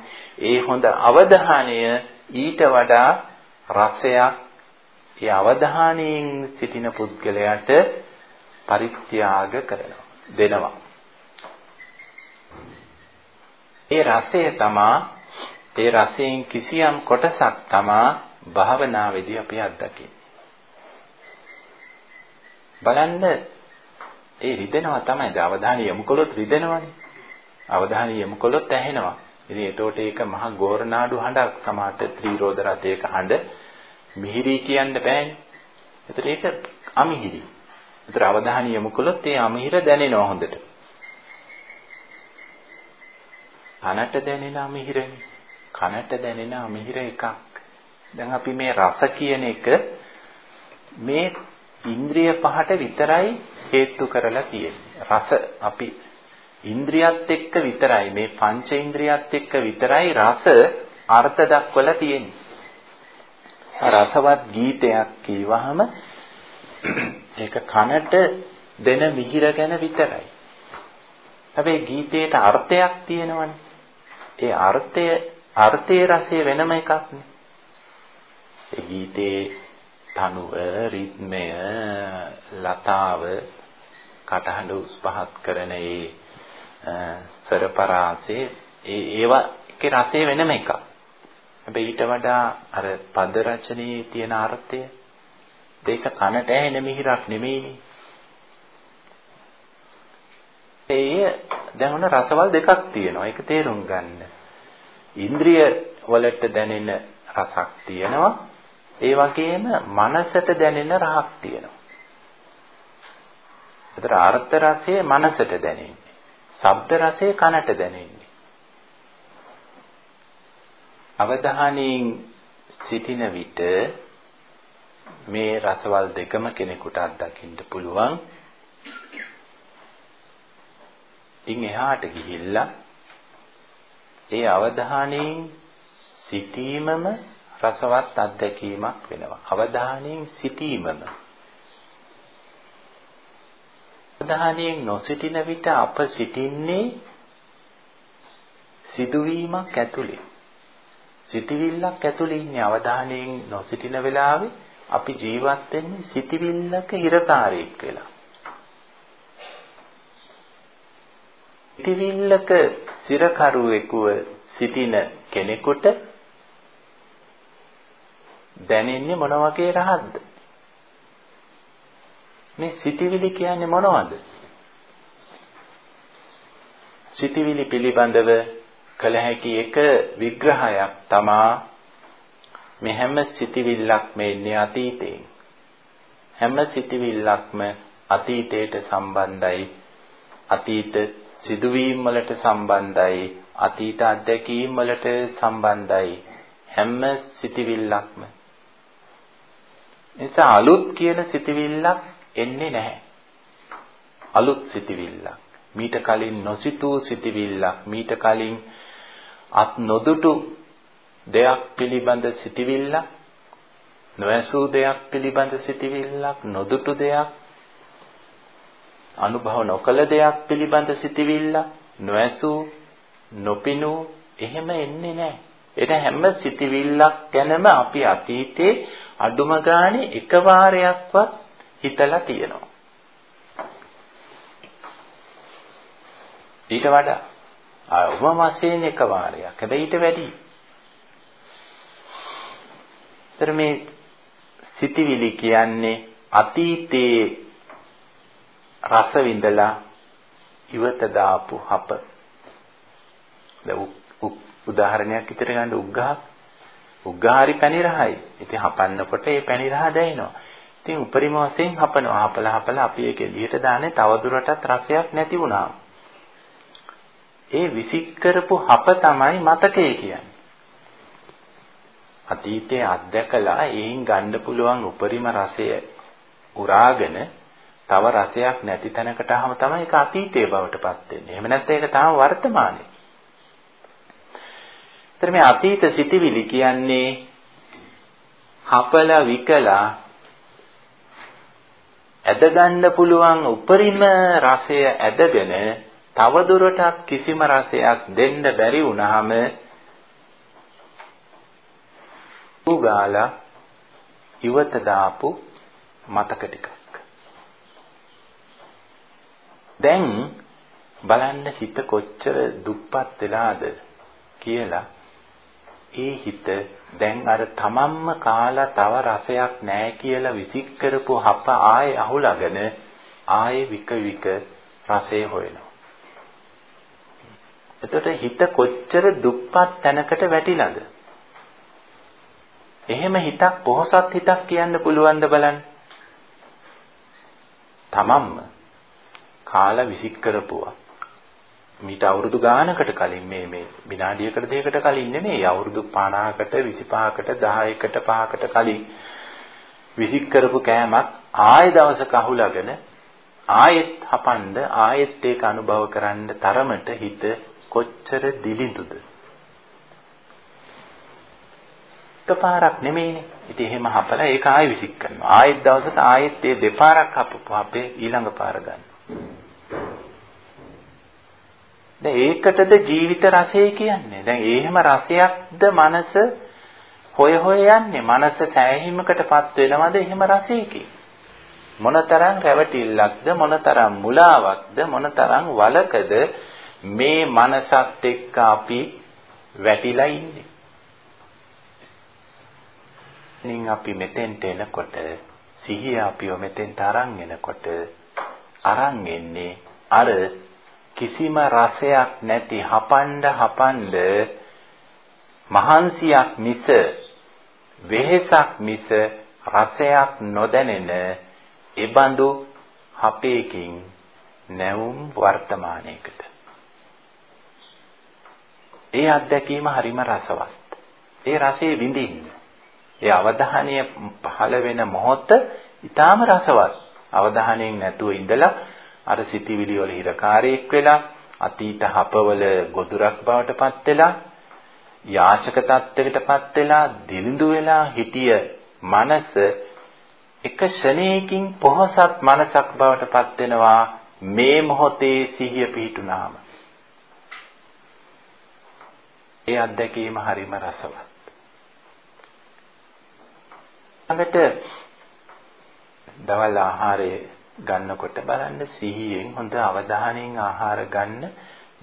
ඒ හොඳ අවධානය ඊට වඩා රසයක් ඒ අවධානයෙන් සිටින පුද්ගලයාට පරිත්‍යාග කරනවා දෙනවා. ඒ රසය තමා ඒ රසයෙන් කිසියම් කොටසක් තමා භාවනාවේදී අපි අත්දකින්නේ. බලන්න ඒ රිදෙනවා තමයි. අවධානය යොමු කළොත් රිදෙනවනේ. අවධානය යොමු කළොත් ඇහෙනවා. ඉතින් ඒතකොට ඒක මහ ගෝරනාඩු හඬක් සමාට ත්‍රිරෝද රතයක හඬ මිහිරි කියන්න බෑනේ. ඒතර ඒක අමිහිරි. ඒතර අවධානය යොමු කළොත් ඒ අමිහිර දැනෙනවා හොඳට. කනට දැනෙන අමිහිරනේ. කනට දැනෙන අමිහිර එකක්. දැන් අපි මේ රස කියන එක මේ ඉන්ද්‍රිය පහට විතරයි හේතු කරලා තියෙන්නේ. රස අපි ඉන්ද්‍රියත් එක්ක විතරයි මේ පංච ඉන්ද්‍රියත් එක්ක විතරයි රස අර්ථ දක්වලා තියෙන්නේ. රසවත් ගීතයක් කියවහම ඒක කනට දෙන මිහිර ගැන විතරයි. හැබැයි ගීතේට අර්ථයක් තියෙනවනේ. ඒ අර්ථය අර්ථයේ රසය වෙනම එකක් නේ. ඒ ගීතේ තනුව, රිද්මය, ලතාව, කටහඬ උස් පහත් කරන ඒ සරපරාසේ ඒ ඒවා ඒකේ රසය වෙනම එකක්. හැබැයි ඊට වඩා අර පද රචනයේ තියෙන අර්ථය දෙක කනට ඇහෙන මිහිරක් නෙමෙයිනේ. ඒ දැන් ඔන්න රසවල් දෙකක් තියෙනවා. ඒක තේරුම් ගන්න. ඉන්ද්‍රිය වලට දැනෙන රසක් තියෙනවා. ඒ වගේම මනසට දැනෙන රහක් තියෙනවා. ඒතර අර්ථ රසය මනසට දැනෙන්නේ. ශබ්ද රසය කනට දැනෙන්නේ. අවධානයෙන් සිටින විට මේ රසවල් දෙකම කෙනෙකුට අත්දකින්න පුළුවන්. ඉන් එහාට ගිහිල්ලා ඒ අවධානයෙන් සිටීමම රසවත් අත්දැකීමක් වෙනවා. අවධානයෙන් සිටීමම. අවධානයෙන් නොසිටින විට අප සිටින්නේ සිදුවීමක් ඇතුලේ. සිටිවිල්ලක් ඇතුලේ ඉන්නේ අවධානයෙන් නොසිටින වෙලාවේ අපි ජීවත් වෙන්නේ සිටිවිල්ලක ඉරකාරයෙක් වෙලා. සිටිවිල්ලක සිරකරුවෙකුව සිටින කෙනෙකුට දැනෙන්නේ මොන වගේ රහක්ද? මේ සිටිවිලි කියන්නේ මොනවද? සිටිවිලි පිළිබඳව කළ හැකි එක විග්‍රහයක් තමා මේ හැම සිටිවිල්ලක්ම එන්නේ අතීතයෙන්. හැම සිටිවිල්ලක්ම අතීතයට සම්බන්ධයි. අතීත සිදුවීම් වලට සම්බන්ධයි. අතීත අත්දැකීම් වලට සම්බන්ධයි. හැම සිටිවිල්ලක්ම නිසා අලුත් කියන සිතවිල්ලක් එන්නේ නැහැ. අලුත් සිතවිල්ලක්. මීට කලින් නොසිතූ සිතවිල්ලක්. මීට කලින් අත් නොදුටු දෙයක් පිළිබඳ සිතවිල්ලක්. නොඇසූ දෙයක් පිළිබඳ සිතවිල්ලක්. නොදුටු දෙයක්. අනුභව නොකළ දෙයක් පිළිබඳ සිතවිල්ලක්. නොඇසූ නොපිනූ එහෙම එන්නේ නැහැ. එන හැම සිතවිල්ලක් ගැනම අපි අතීතේ අඩුම ගානේ එක වාරයක්වත් හිතලා තියෙනවා. ඊට වඩා අවම වශයෙන් එක වාරයක්. හැබැයි ඊට වැඩි. ତර මේ සිටිවිලි කියන්නේ අතීතයේ රස විඳලා ඉවත දාපු හප. උදාහරණයක් විතර ගන්න උග්ගහක් උග්ගාහරි පැණි රහයි. ඉතින් හපන්නකොට ඒ පැණි රහ දැනෙනවා. ඉතින් උපරිම වශයෙන් හපනවා. හපලා හපලා අපි ඒක එළියට දාන්නේ තවදුරටත් රසයක් නැති වුණා. ඒ විසික් කරපු හප තමයි මතකය කියන්නේ. අතීතයේ අත්දැකලා එයින් ගන්න පුළුවන් උපරිම රසය උරාගෙන තව රසයක් නැති තැනකට ආවම තමයි ඒක අතීතයේ බවට පත් වෙන්නේ. එහෙම නැත්නම් ඒක තාම වර්තමානයේ. ඒතර මේ අතීත සිටිවිලි කියන්නේ හපල විකලා ඇද ගන්න පුළුවන් උපරිම රසය ඇදගෙන තවදුරටත් කිසිම රසයක් දෙන්න බැරි වුණාම උගාලා ඉවත දාපු මතක ටිකක්. දැන් බලන්න හිත කොච්චර දුප්පත් වෙලාද කියලා ඒ හිත දැන් අර තමන්ම කාලා තව රසයක් නැහැ කියලා විසික් කරපු හප ආයේ අහුලාගෙන ආයේ වික වික රසය හොයනවා. එතකොට හිත කොච්චර දුප්පත් තැනකට වැටිලාද? එහෙම හිතක් පොහසත් හිතක් කියන්න පුළුවන්ද බලන්න. තමන්ම කාලා විසික් කරපුවා. මීට අවුරුදු ගානකට කලින් මේ මේ විනාඩියකට දෙකකට කලින් නෙමෙයි අවුරුදු 50කට 25කට 10කට 5කට කලින් විසික් කරපු කෑමක් ආයෙ දවසක අහුලාගෙන ආයෙත් හපන්න ආයෙත් ඒක අනුභව කරන්න තරමට හිත කොච්චර දිලිඳුද එකපාරක් නෙමෙයිනේ. ඉතින් එහෙම හපලා ඒක ආයෙ විසික් කරනවා. ආයෙත් දවසක ආයෙත් ඒ දෙපාරක් හපපුවා අපේ ඊළඟ පාර ගන්න. දැන් ඒකටද ජීවිත රසය කියන්නේ. දැන් එහෙම රසයක්ද මනස හොය හොය යන්නේ. මනස සෑහීමකටපත් වෙනවද එහෙම රසයකින්? මොනතරම් රැවටිල්ලක්ද මොනතරම් මුලාවක්ද මොනතරම් වලකද මේ මනසත් එක්ක අපි වැටිලා ඉන්නේ. ඉතින් අපි මෙතෙන්ට එනකොට සිහිය අපිව මෙතෙන්ට අරන් එනකොට අරන් එන්නේ අර කිසිම රසයක් නැති හපඬ හපඬ මහන්සියක් මිස වෙහෙසක් මිස රසයක් නොදැනෙන ඒබඳු හපේකින් නැවුම් වර්තමානයකට. ඒ අත්දැකීම හරිම රසවත්. ඒ රසයේ විඳින්න. ඒ අවධානය පහළ වෙන මොහොත ඊටාම රසවත්. අවධානයෙන් නැතුව ඉඳලා අර සිටිවිලි වල හිරකාරයෙක් වෙලා අතීත හපවල ගොදුරක් බවට පත් වෙලා යාචක තත්ත්වයකටපත් වෙලා දිලිඳු වෙලා හිටිය මනස එක ෂණයකින් පොහසත් මනසක් බවට පත් වෙනවා මේ මොහොතේ සිහිය පිහිටුනාම. ඒ අත්දැකීම හරිම රසවත්. ළඟට දවල් ආහාරය ගන්නකොට බලන්න සිහියෙන් හොඳ අවධානයෙන් ආහාර ගන්න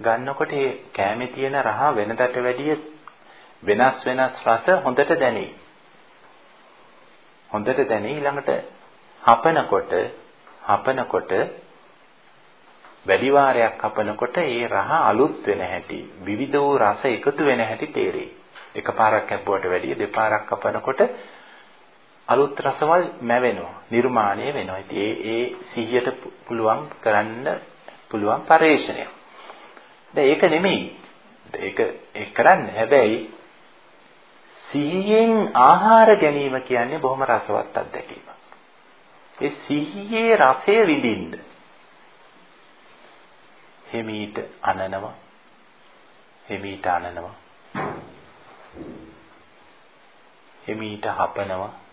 ගන්නකොට ඒ කෑමේ තියෙන රහ වෙනදට වැඩිය වෙනස් වෙනස් රස හොඳට දැනේ. හොඳට දැනේ ඊළඟට හපනකොට හපනකොට වැඩි වාරයක් හපනකොට ඒ රහ අලුත් වෙන හැටි විවිධ වූ රස එකතු වෙන හැටි තේරෙයි. එකපාරක් හැපුවට වැඩිය දෙපාරක් හපනකොට අලුත් රසවල් මැවෙනවා නිර්මාණය වෙනවා. ඉතින් ඒ ඒ සිහියට පුළුවන් කරන්න පුළුවන් පරිශ්‍රණයක්. දැන් ඒක නෙමෙයි. ඒක ඒක කරන්න. හැබැයි සිහියෙන් ආහාර ගැනීම කියන්නේ බොහොම රසවත් අත්දැකීමක්. ඒ සිහියේ රසය විඳින්න. හිමීට අනනවා. හිමීට අනනවා. හිමීට හපනවා.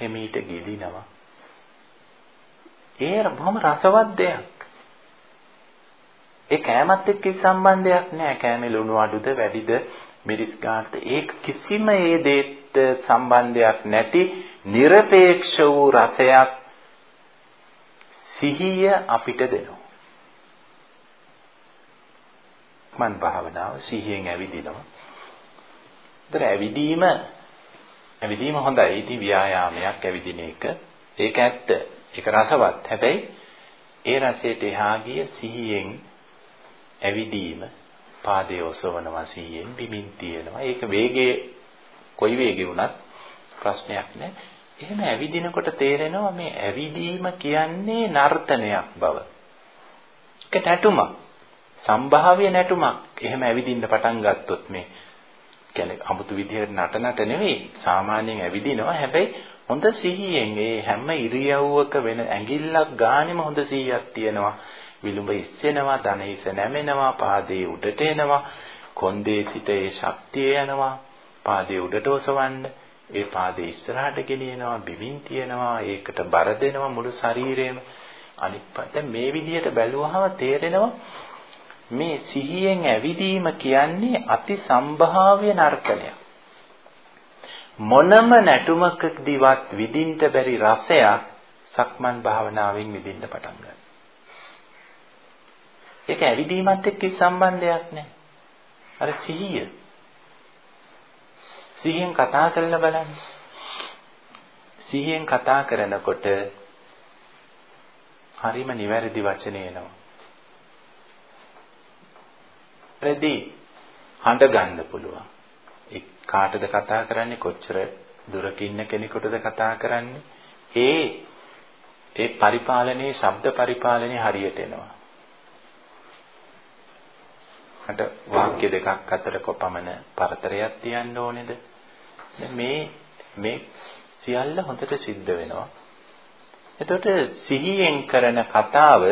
හිමීට ගෙලිනවා. ඒ බොහොම රසවත් දෙයක්. ඒ කෑමත් එක්ක සම්බන්ධයක් නෑ. කෑමේ ලුණු අඩුද වැඩිද මිරිස් ගානට ඒ කිසිම ඒ දෙයට සම්බන්ධයක් නැති নিরপেক্ষ වූ රසයක් සිහිය අපිට දෙනවා. මන් භාවනාව සිහියෙන් ඇවිදිනවා. ඒතර ඇවිදීම ඇවිදීම හොඳයි. ඉතින් ව්‍යායාමයක් ඇවිදින එක. ඒක ඇත්ත. ඒක රසවත්. හැබැයි ඒ රසයට එහා ගිය සිහියෙන් ඇවිදීම පාදයේ ඔසවනවා සිහියෙන් බිමින් තියෙනවා. ඒක වේගයේ කොයි වේගෙ වුණත් ප්‍රශ්නයක් නැහැ. එහෙම ඇවිදිනකොට තේරෙනවා මේ ඇවිදීම කියන්නේ නර්තනයක් බව. ඒක නැටුමක්. සම්භාව්‍ය නැටුමක්. එහෙම ඇවිදින්න පටන් ගත්තොත් මේ කියන්නේ 아무තු විදිහට නටනට නෙවෙයි සාමාන්‍යයෙන් ඇවිදිනවා. හැබැයි හොඳ සිහියෙන් ඒ හැම ඉරියව්වක වෙන ඇඟිල්ලක් ගානෙම හොඳ සිහියක් තියෙනවා. විලුඹ ඉස්සෙනවා ධන හිස නැමෙනවා පාදයේ උඩට එනවා. කොන්දේ සිට ඒ ශක්තිය යනවා. පාදයේ උඩට ඔසවන්න ඒ පාදේ ඉස්සරහට ගෙනියනවා බිමින් තියනවා ඒකට බර දෙනවා මුළු ශරීරෙම අනිත් පැත්ත මේ විදිහට බැලුවහම තේරෙනවා මේ සිහියෙන් ඇවිදීම කියන්නේ අති සම්භාව්‍ය නර්තනයක්. මොනම නැටුමකදීවත් විඳින්න බැරි රසයක් සක්මන් භාවනාවෙන් විඳින්න පටන් ගන්නවා. ඒක ඇවිදීමත් එක්ක සම්බන්ධයක් නැහැ. අර සිහිය. සිහියෙන් කතා කරලා බලන්න. සිහියෙන් කතා කරනකොට හරිම නිවැරදි වචන එනවා. රෙදි හඬ ගන්න පුළුවන්. ඒ කාටද කතා කරන්නේ කොච්චර දුරක ඉන්න කෙනෙකුටද කතා කරන්නේ? ඒ ඒ පරිපාලනයේ ශබ්ද පරිපාලනයේ හරියට එනවා. අට වාක්‍ය දෙකක් අතර කොපමණ පරතරයක් තියන්න ඕනේද? මේ මේ සියල්ල හොඳට සිද්ධ වෙනවා. එතකොට සිහියෙන් කරන කතාව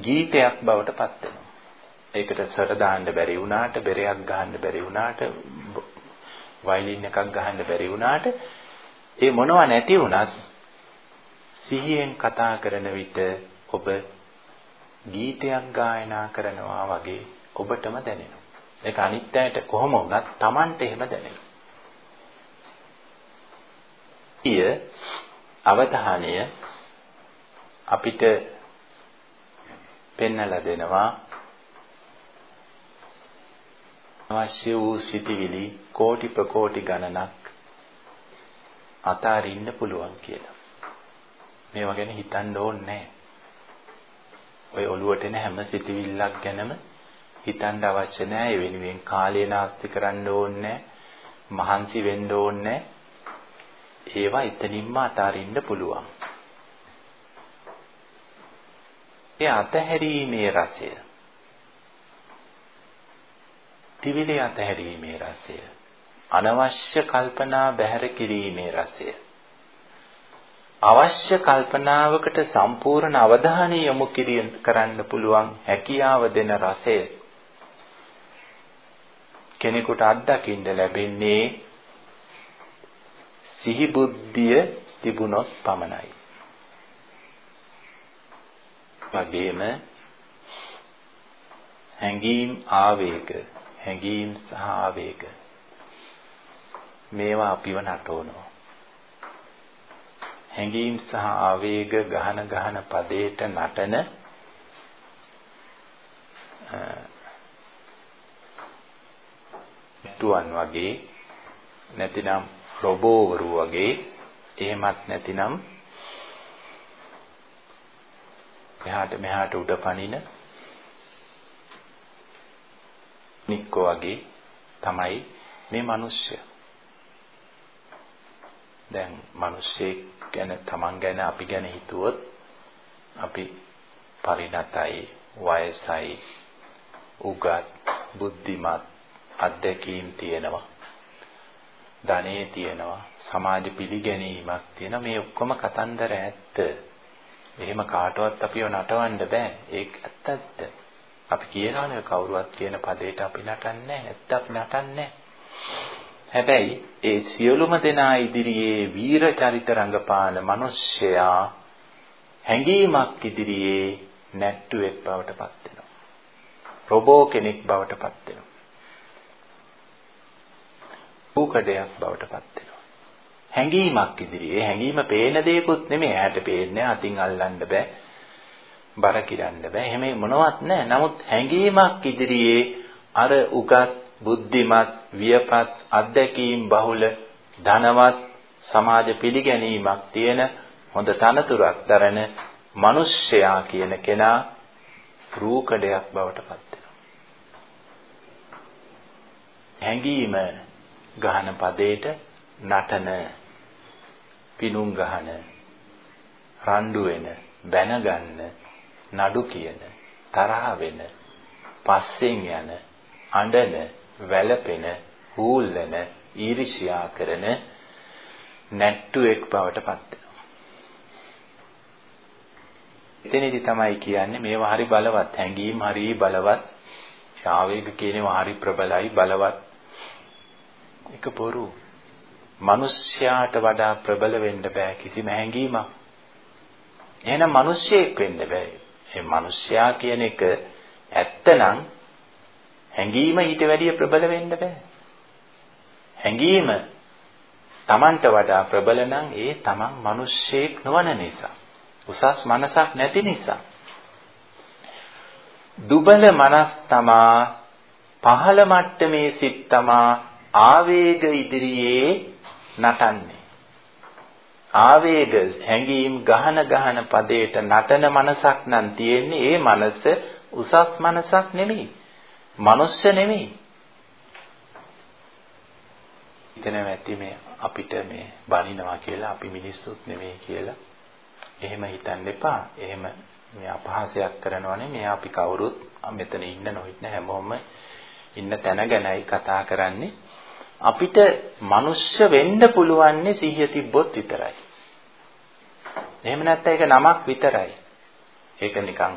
ගීතයක් බවට පත් වෙනවා. ඒකට සර දාන්න බැරි වුණාට, බෙරයක් ගහන්න බැරි වුණාට, වයලින් එකක් ගහන්න බැරි වුණාට, ඒ මොනවා නැති වුණත් සිහියෙන් කතා කරන විට ඔබ ගීතයක් ගායනා කරනවා වගේ ඔබටම දැනෙනවා. ඒක අනිත් අයට කොහොම වුණත් Tamanට එහෙම දැනෙනවා. ඊය අවධානය අපිට පෙන්වලා දෙනවා අවශ්‍ය වූ සිටිවිලි කෝටි ප්‍රකෝටි ගණනක් අතාරින්න පුළුවන් කියලා. මේවා ගැන හිතන්න ඕනේ ඔය ඔළුවට එන හැම සිටිවිල්ලක් ගැනම හිතන්න අවශ්‍ය නැහැ. ඒ වෙනුවෙන් කාලය නාස්ති කරන්න ඕනේ මහන්සි වෙන්න ඕනේ ඒවා එතනින්ම අතාරින්න පුළුවන්. ඒ අතහැරීමේ රසය. ත්‍රිවිධ අතහැරීමේ රසය. අනවශ්‍ය කල්පනා බැහැර කිරීමේ රසය. අවශ්‍ය කල්පනාවකට සම්පූර්ණ අවධානය යොමු කරන්න පුළුවන් හැකියාව දෙන රසය කෙනෙකුට අත්දකින්න ලැබෙන්නේ සිහි බුද්ධිය තිබුණොත් පමණයි. වගේම හැඟීම් ආවේග හැඟීම් සහ ආවේග. මේවා අපිව නටවනවා. හැඟීම් සහ ආවේග ගහන ගහන පදේට නටන තුන් වගේ නැතිනම් රොබෝවරු වගේ එහෙමත් නැතිනම් එහාට මෙහාට උඩ පනින නික්කෝ වගේ තමයි මේ මිනිස්සය. දැන් මිනිස්සෙක් ගැන Taman ගැන අපි ගැන හිතුවොත් අපි පරිණතයි වයසයි උගත් බුද්ධිමත් අධ්‍යක්ීම් තියෙනවා ධනෙ තියෙනවා සමාජ පිළිගැනීමක් තියෙනවා. මේ ඔක්කොම කතන්දර ඇත්ත. එහෙම කාටවත් අපිව නටවන්න බෑ. ඒක ඇත්ත ඇත්ත. අපි කියනවානේ කවුරුවත් කියන පදේට අපි නටන්නේ ඇත්ත අපි නටන්නේ හැබැයි ඒ සියලුම දෙනා ඉදිරියේ වීර චරිත රඟපාන මිනිස්සයා හැඟීමක් ඉදිරියේ නැට්ටුවෙක් බවට පත් වෙනවා. රොබෝ කෙනෙක් බවට පත් වෙනවා. ඌකඩයක් බවට පත් වෙනවා. හැඟීමක් ඉදිරියේ හැඟීම පේන දෙයක්වත් නෙමෙයි. ඇහැට පේන්නේ අතින් අල්ලන්න බෑ. බර කිරන්න බෑ. එහෙම මොනවත් නැහැ. නමුත් හැඟීමක් ඉදිරියේ අර උගත්, බුද්ධිමත්, වියපත්, අධ්‍යක්ීම් බහුල, ධනවත් සමාජ පිළිගැනීමක් තියෙන හොඳ තනතුරක් දරන මිනිස්සයා කියන කෙනා රූකඩයක් බවට පත් වෙනවා. හැඟීම ගහන පදේට නටන පිනුම් ගහන රණ්ඩු වෙන බැනගන්න නඩු කියන තරහ වෙන පස්සෙන් යන අඬන වැළපෙන හූල්ලන ඊර්ෂ්‍යා කරන නැට්ටුවෙක් බවට පත් වෙනවා. එතනදී තමයි කියන්නේ මේවා හරි බලවත් හැඟීම් හරි බලවත් ආවේග කියනවා හරි ප්‍රබලයි බලවත් ඒක බොරු. මිනිස්යාට වඩා ප්‍රබල වෙන්න බෑ කිසිම හැඟීමක්. එහෙනම් මිනිස්සෙක් වෙන්න බෑ. මේ මිනිස්යා කියන එක ඇත්තනම් හැඟීම ඊට වැඩිය ප්‍රබල වෙන්න බෑ. හැඟීම Tamanට වඩා ප්‍රබල නම් ඒ Taman මිනිස්සෙක් නොවන නිසා. උසස් මනසක් නැති නිසා. දුබල මනස් තමා පහළ මට්ටමේ සිත් තමා ආවේග ඉදිරියේ නටන්නේ ආවේග හැඟීම් ගහන ගහන පදයට නටන මනසක් නම් තියෙන්නේ ඒ මනස උසස් මනසක් නෙමෙයි. මනුස්ස නෙමෙයි. හිතනවා ඇති මේ අපිට මේ බනිනවා කියලා අපි මිනිස්සුත් නෙමෙයි කියලා. එහෙම හිතන්න එපා. එහෙම මේ අපහාසයක් කරනවනේ මේ අපි කවුරුත් මෙතන ඉන්න නොහිටන හැමෝම ඉන්න තැන ගැනයි කතා කරන්නේ. අපිට මනුෂ්‍ය වෙන්න පුළුවන්නේ සිහිය තිබ්බොත් විතරයි. එහෙම නැත්නම් ඒක නමක් විතරයි. ඒක නිකන්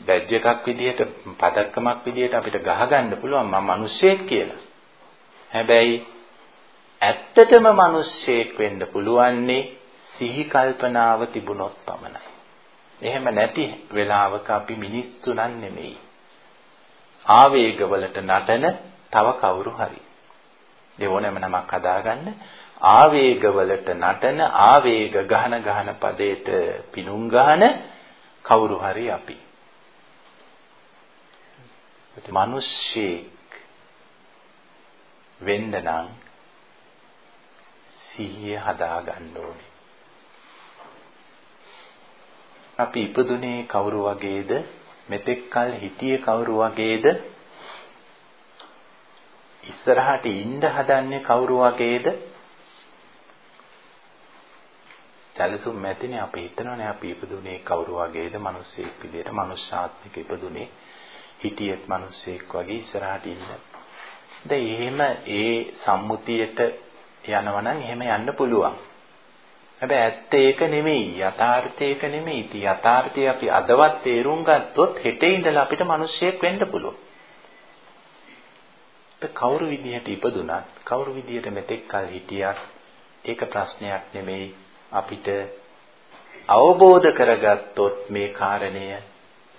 බැජ් එකක් විදිහට පදක්කමක් විදිහට අපිට ගහගන්න පුළුවන් මම මිනිස්සෙක් කියලා. හැබැයි ඇත්තටම මිනිස්සෙක් වෙන්න පුළුවන්නේ සිහි කල්පනාව තිබුණොත් පමණයි. එහෙම නැති වෙලාවක අපි මිනිස්සු නන් නෙමෙයි. ආවේගවලට නටන තව කවුරු හරි. ඒ ඕනෑම නමක් හදාගන්න ආවේගවලට නටන ආවේග ගහන ගහන පදයට පිනුම් ගහන කවුරු හරි අපි. මිනිස්සෙක් වෙන්න නම් සිහිය හදාගන්න ඕනේ. අපි ඉපදුනේ කවුරු වගේද? මෙතෙක් කල හිටියේ කවුරු වගේද? ඉස්සරහට ඉන්න හදන්නේ කවුරු වගේද? සැලසුම් නැතිනේ අපි හිතනවානේ අපි ඉපදුනේ කවුරු වගේද? මිනිස්සෙක් විදියට මනුෂ්‍යාත්මික ඉපදුනේ හිටියෙත් මිනිස්සෙක් වගේ ඉස්සරහට ඉන්න. දැන් එහෙම ඒ සම්මුතියට යනවා නම් එහෙම යන්න පුළුවන්. හැබැයි ඇත්ත ඒක නෙමෙයි යථාර්ථය ඒක නෙමෙයි. ඉතින් යථාර්ථය අපි අදවත් තේරුම් ගත්තොත් හෙටේ ඉඳලා අපිට මිනිස්සෙක් වෙන්න පුළුවන්. කවුරු විදිහට ඉපදුනත් කවුරු විදිහට මෙතෙක් කල් හිටියත් ඒක ප්‍රශ්නයක් නෙමෙයි අපිට අවබෝධ කරගත්තොත් මේ කාරණය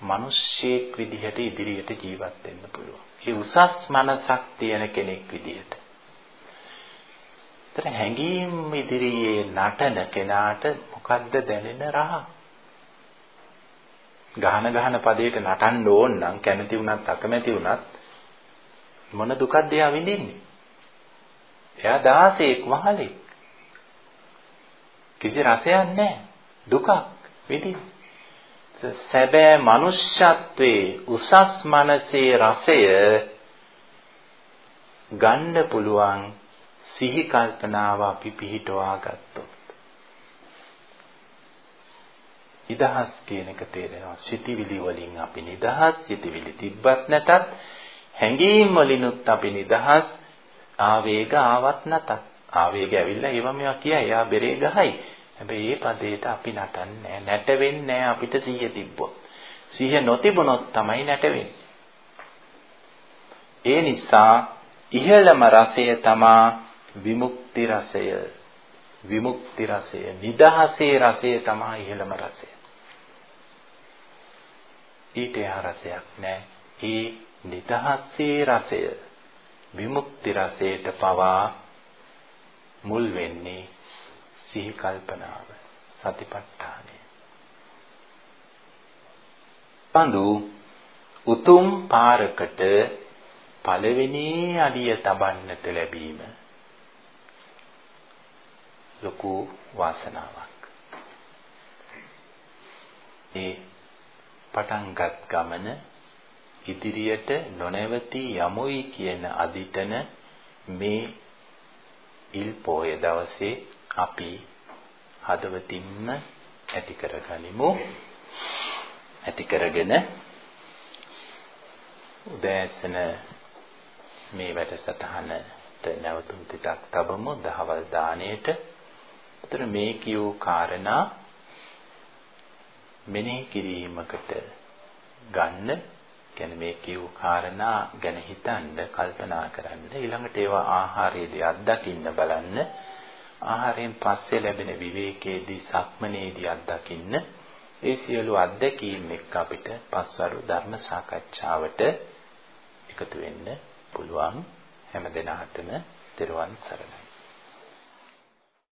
මිනිස්සෙක් විදිහට ඉදිරියට ජීවත් වෙන්න පුළුවන්. ඒ උසස් මනසක් තියෙන කෙනෙක් විදිහට. ඒතර හැඟීම් ඉදිරියේ නටන කෙනාට මොකද්ද දැනෙන රහ? ගහන ගහන පදයට නටන්න ඕන නම් කැමති වුණත් අකමැති වුණත් මොන දුකක්ද එයා විඳින්නේ? එයා 16ක් වහලෙක්. කිසි රසයක් නැහැ. දුකක් විඳින්නේ. සැබෑ මනුෂ්‍යත්වයේ උසස් මනසේ රසය ගන්න පුළුවන් සිහි කල්පනාව අපි පිහිටවා ගත්තොත් නිදහස් කියන එක තේරෙනවා සිටිවිලි වලින් අපි නිදහස් සිටිවිලි තිබ්බත් නැතත් හැඟීම් වලිනුත් අපි නිදහස්. ආවේග ආවත් නැතත්. ආවේග ඇවිල්ලා ඒවා මේවා කියයි. යා බෙරේ ගහයි. හැබැයි මේ පදේට අපි නටන්නේ නැහැ. නැටවෙන්නේ නැහැ අපිට සිහිය තිබ්බොත්. සිහිය නොතිබුණොත් තමයි නැටවෙන්නේ. ඒ නිසා ඉහළම රසය තමා විමුක්ති රසය. විමුක්ති රසය. නිදහසේ රසය තමයි ඉහළම රසය. ඊට එහා රසයක් නැහැ. ඒ නිදහසේ රසය විමුක්ති රසයට පවා මුල් වෙන්නේ සිහි කල්පනාව සතිපට්ඨානය බඳු උතුම් පාරකට පළවෙනි අඩිය තබන්නට ලැබීම ලොකු වාසනාවක්. ඒ පටන්ගත් ගමන ඉදිරියට නොනැවතී යමුයි කියන අදිටන මේ ඉල් පොය දවසේ අපි හදවතින්ම ඇති කරගනිමු. ඇති කරගෙන උදෑසන මේ වැඩසටහනට නැවතුම් ටිකක් තබමු දහවල් දාණයට එතන මේ කියූ කාරණා මෙනෙහි කිරීමකට ගන්න කියන්නේ මේ කියූ කාරණා ගැන හිතන්න කල්පනා කරන්න ඊළඟට ඒවා ආහාරයේදී අත්දකින්න බලන්න. ආහාරයෙන් පස්සේ ලැබෙන විවේකයේදී සක්මනේදී අත්දකින්න. ඒ සියලු අත්දැකීම් එක්ක අපිට පස්වරු ධර්ම සාකච්ඡාවට එකතු වෙන්න පුළුවන්. හැම දිනකටම තෙරුවන් සරණයි.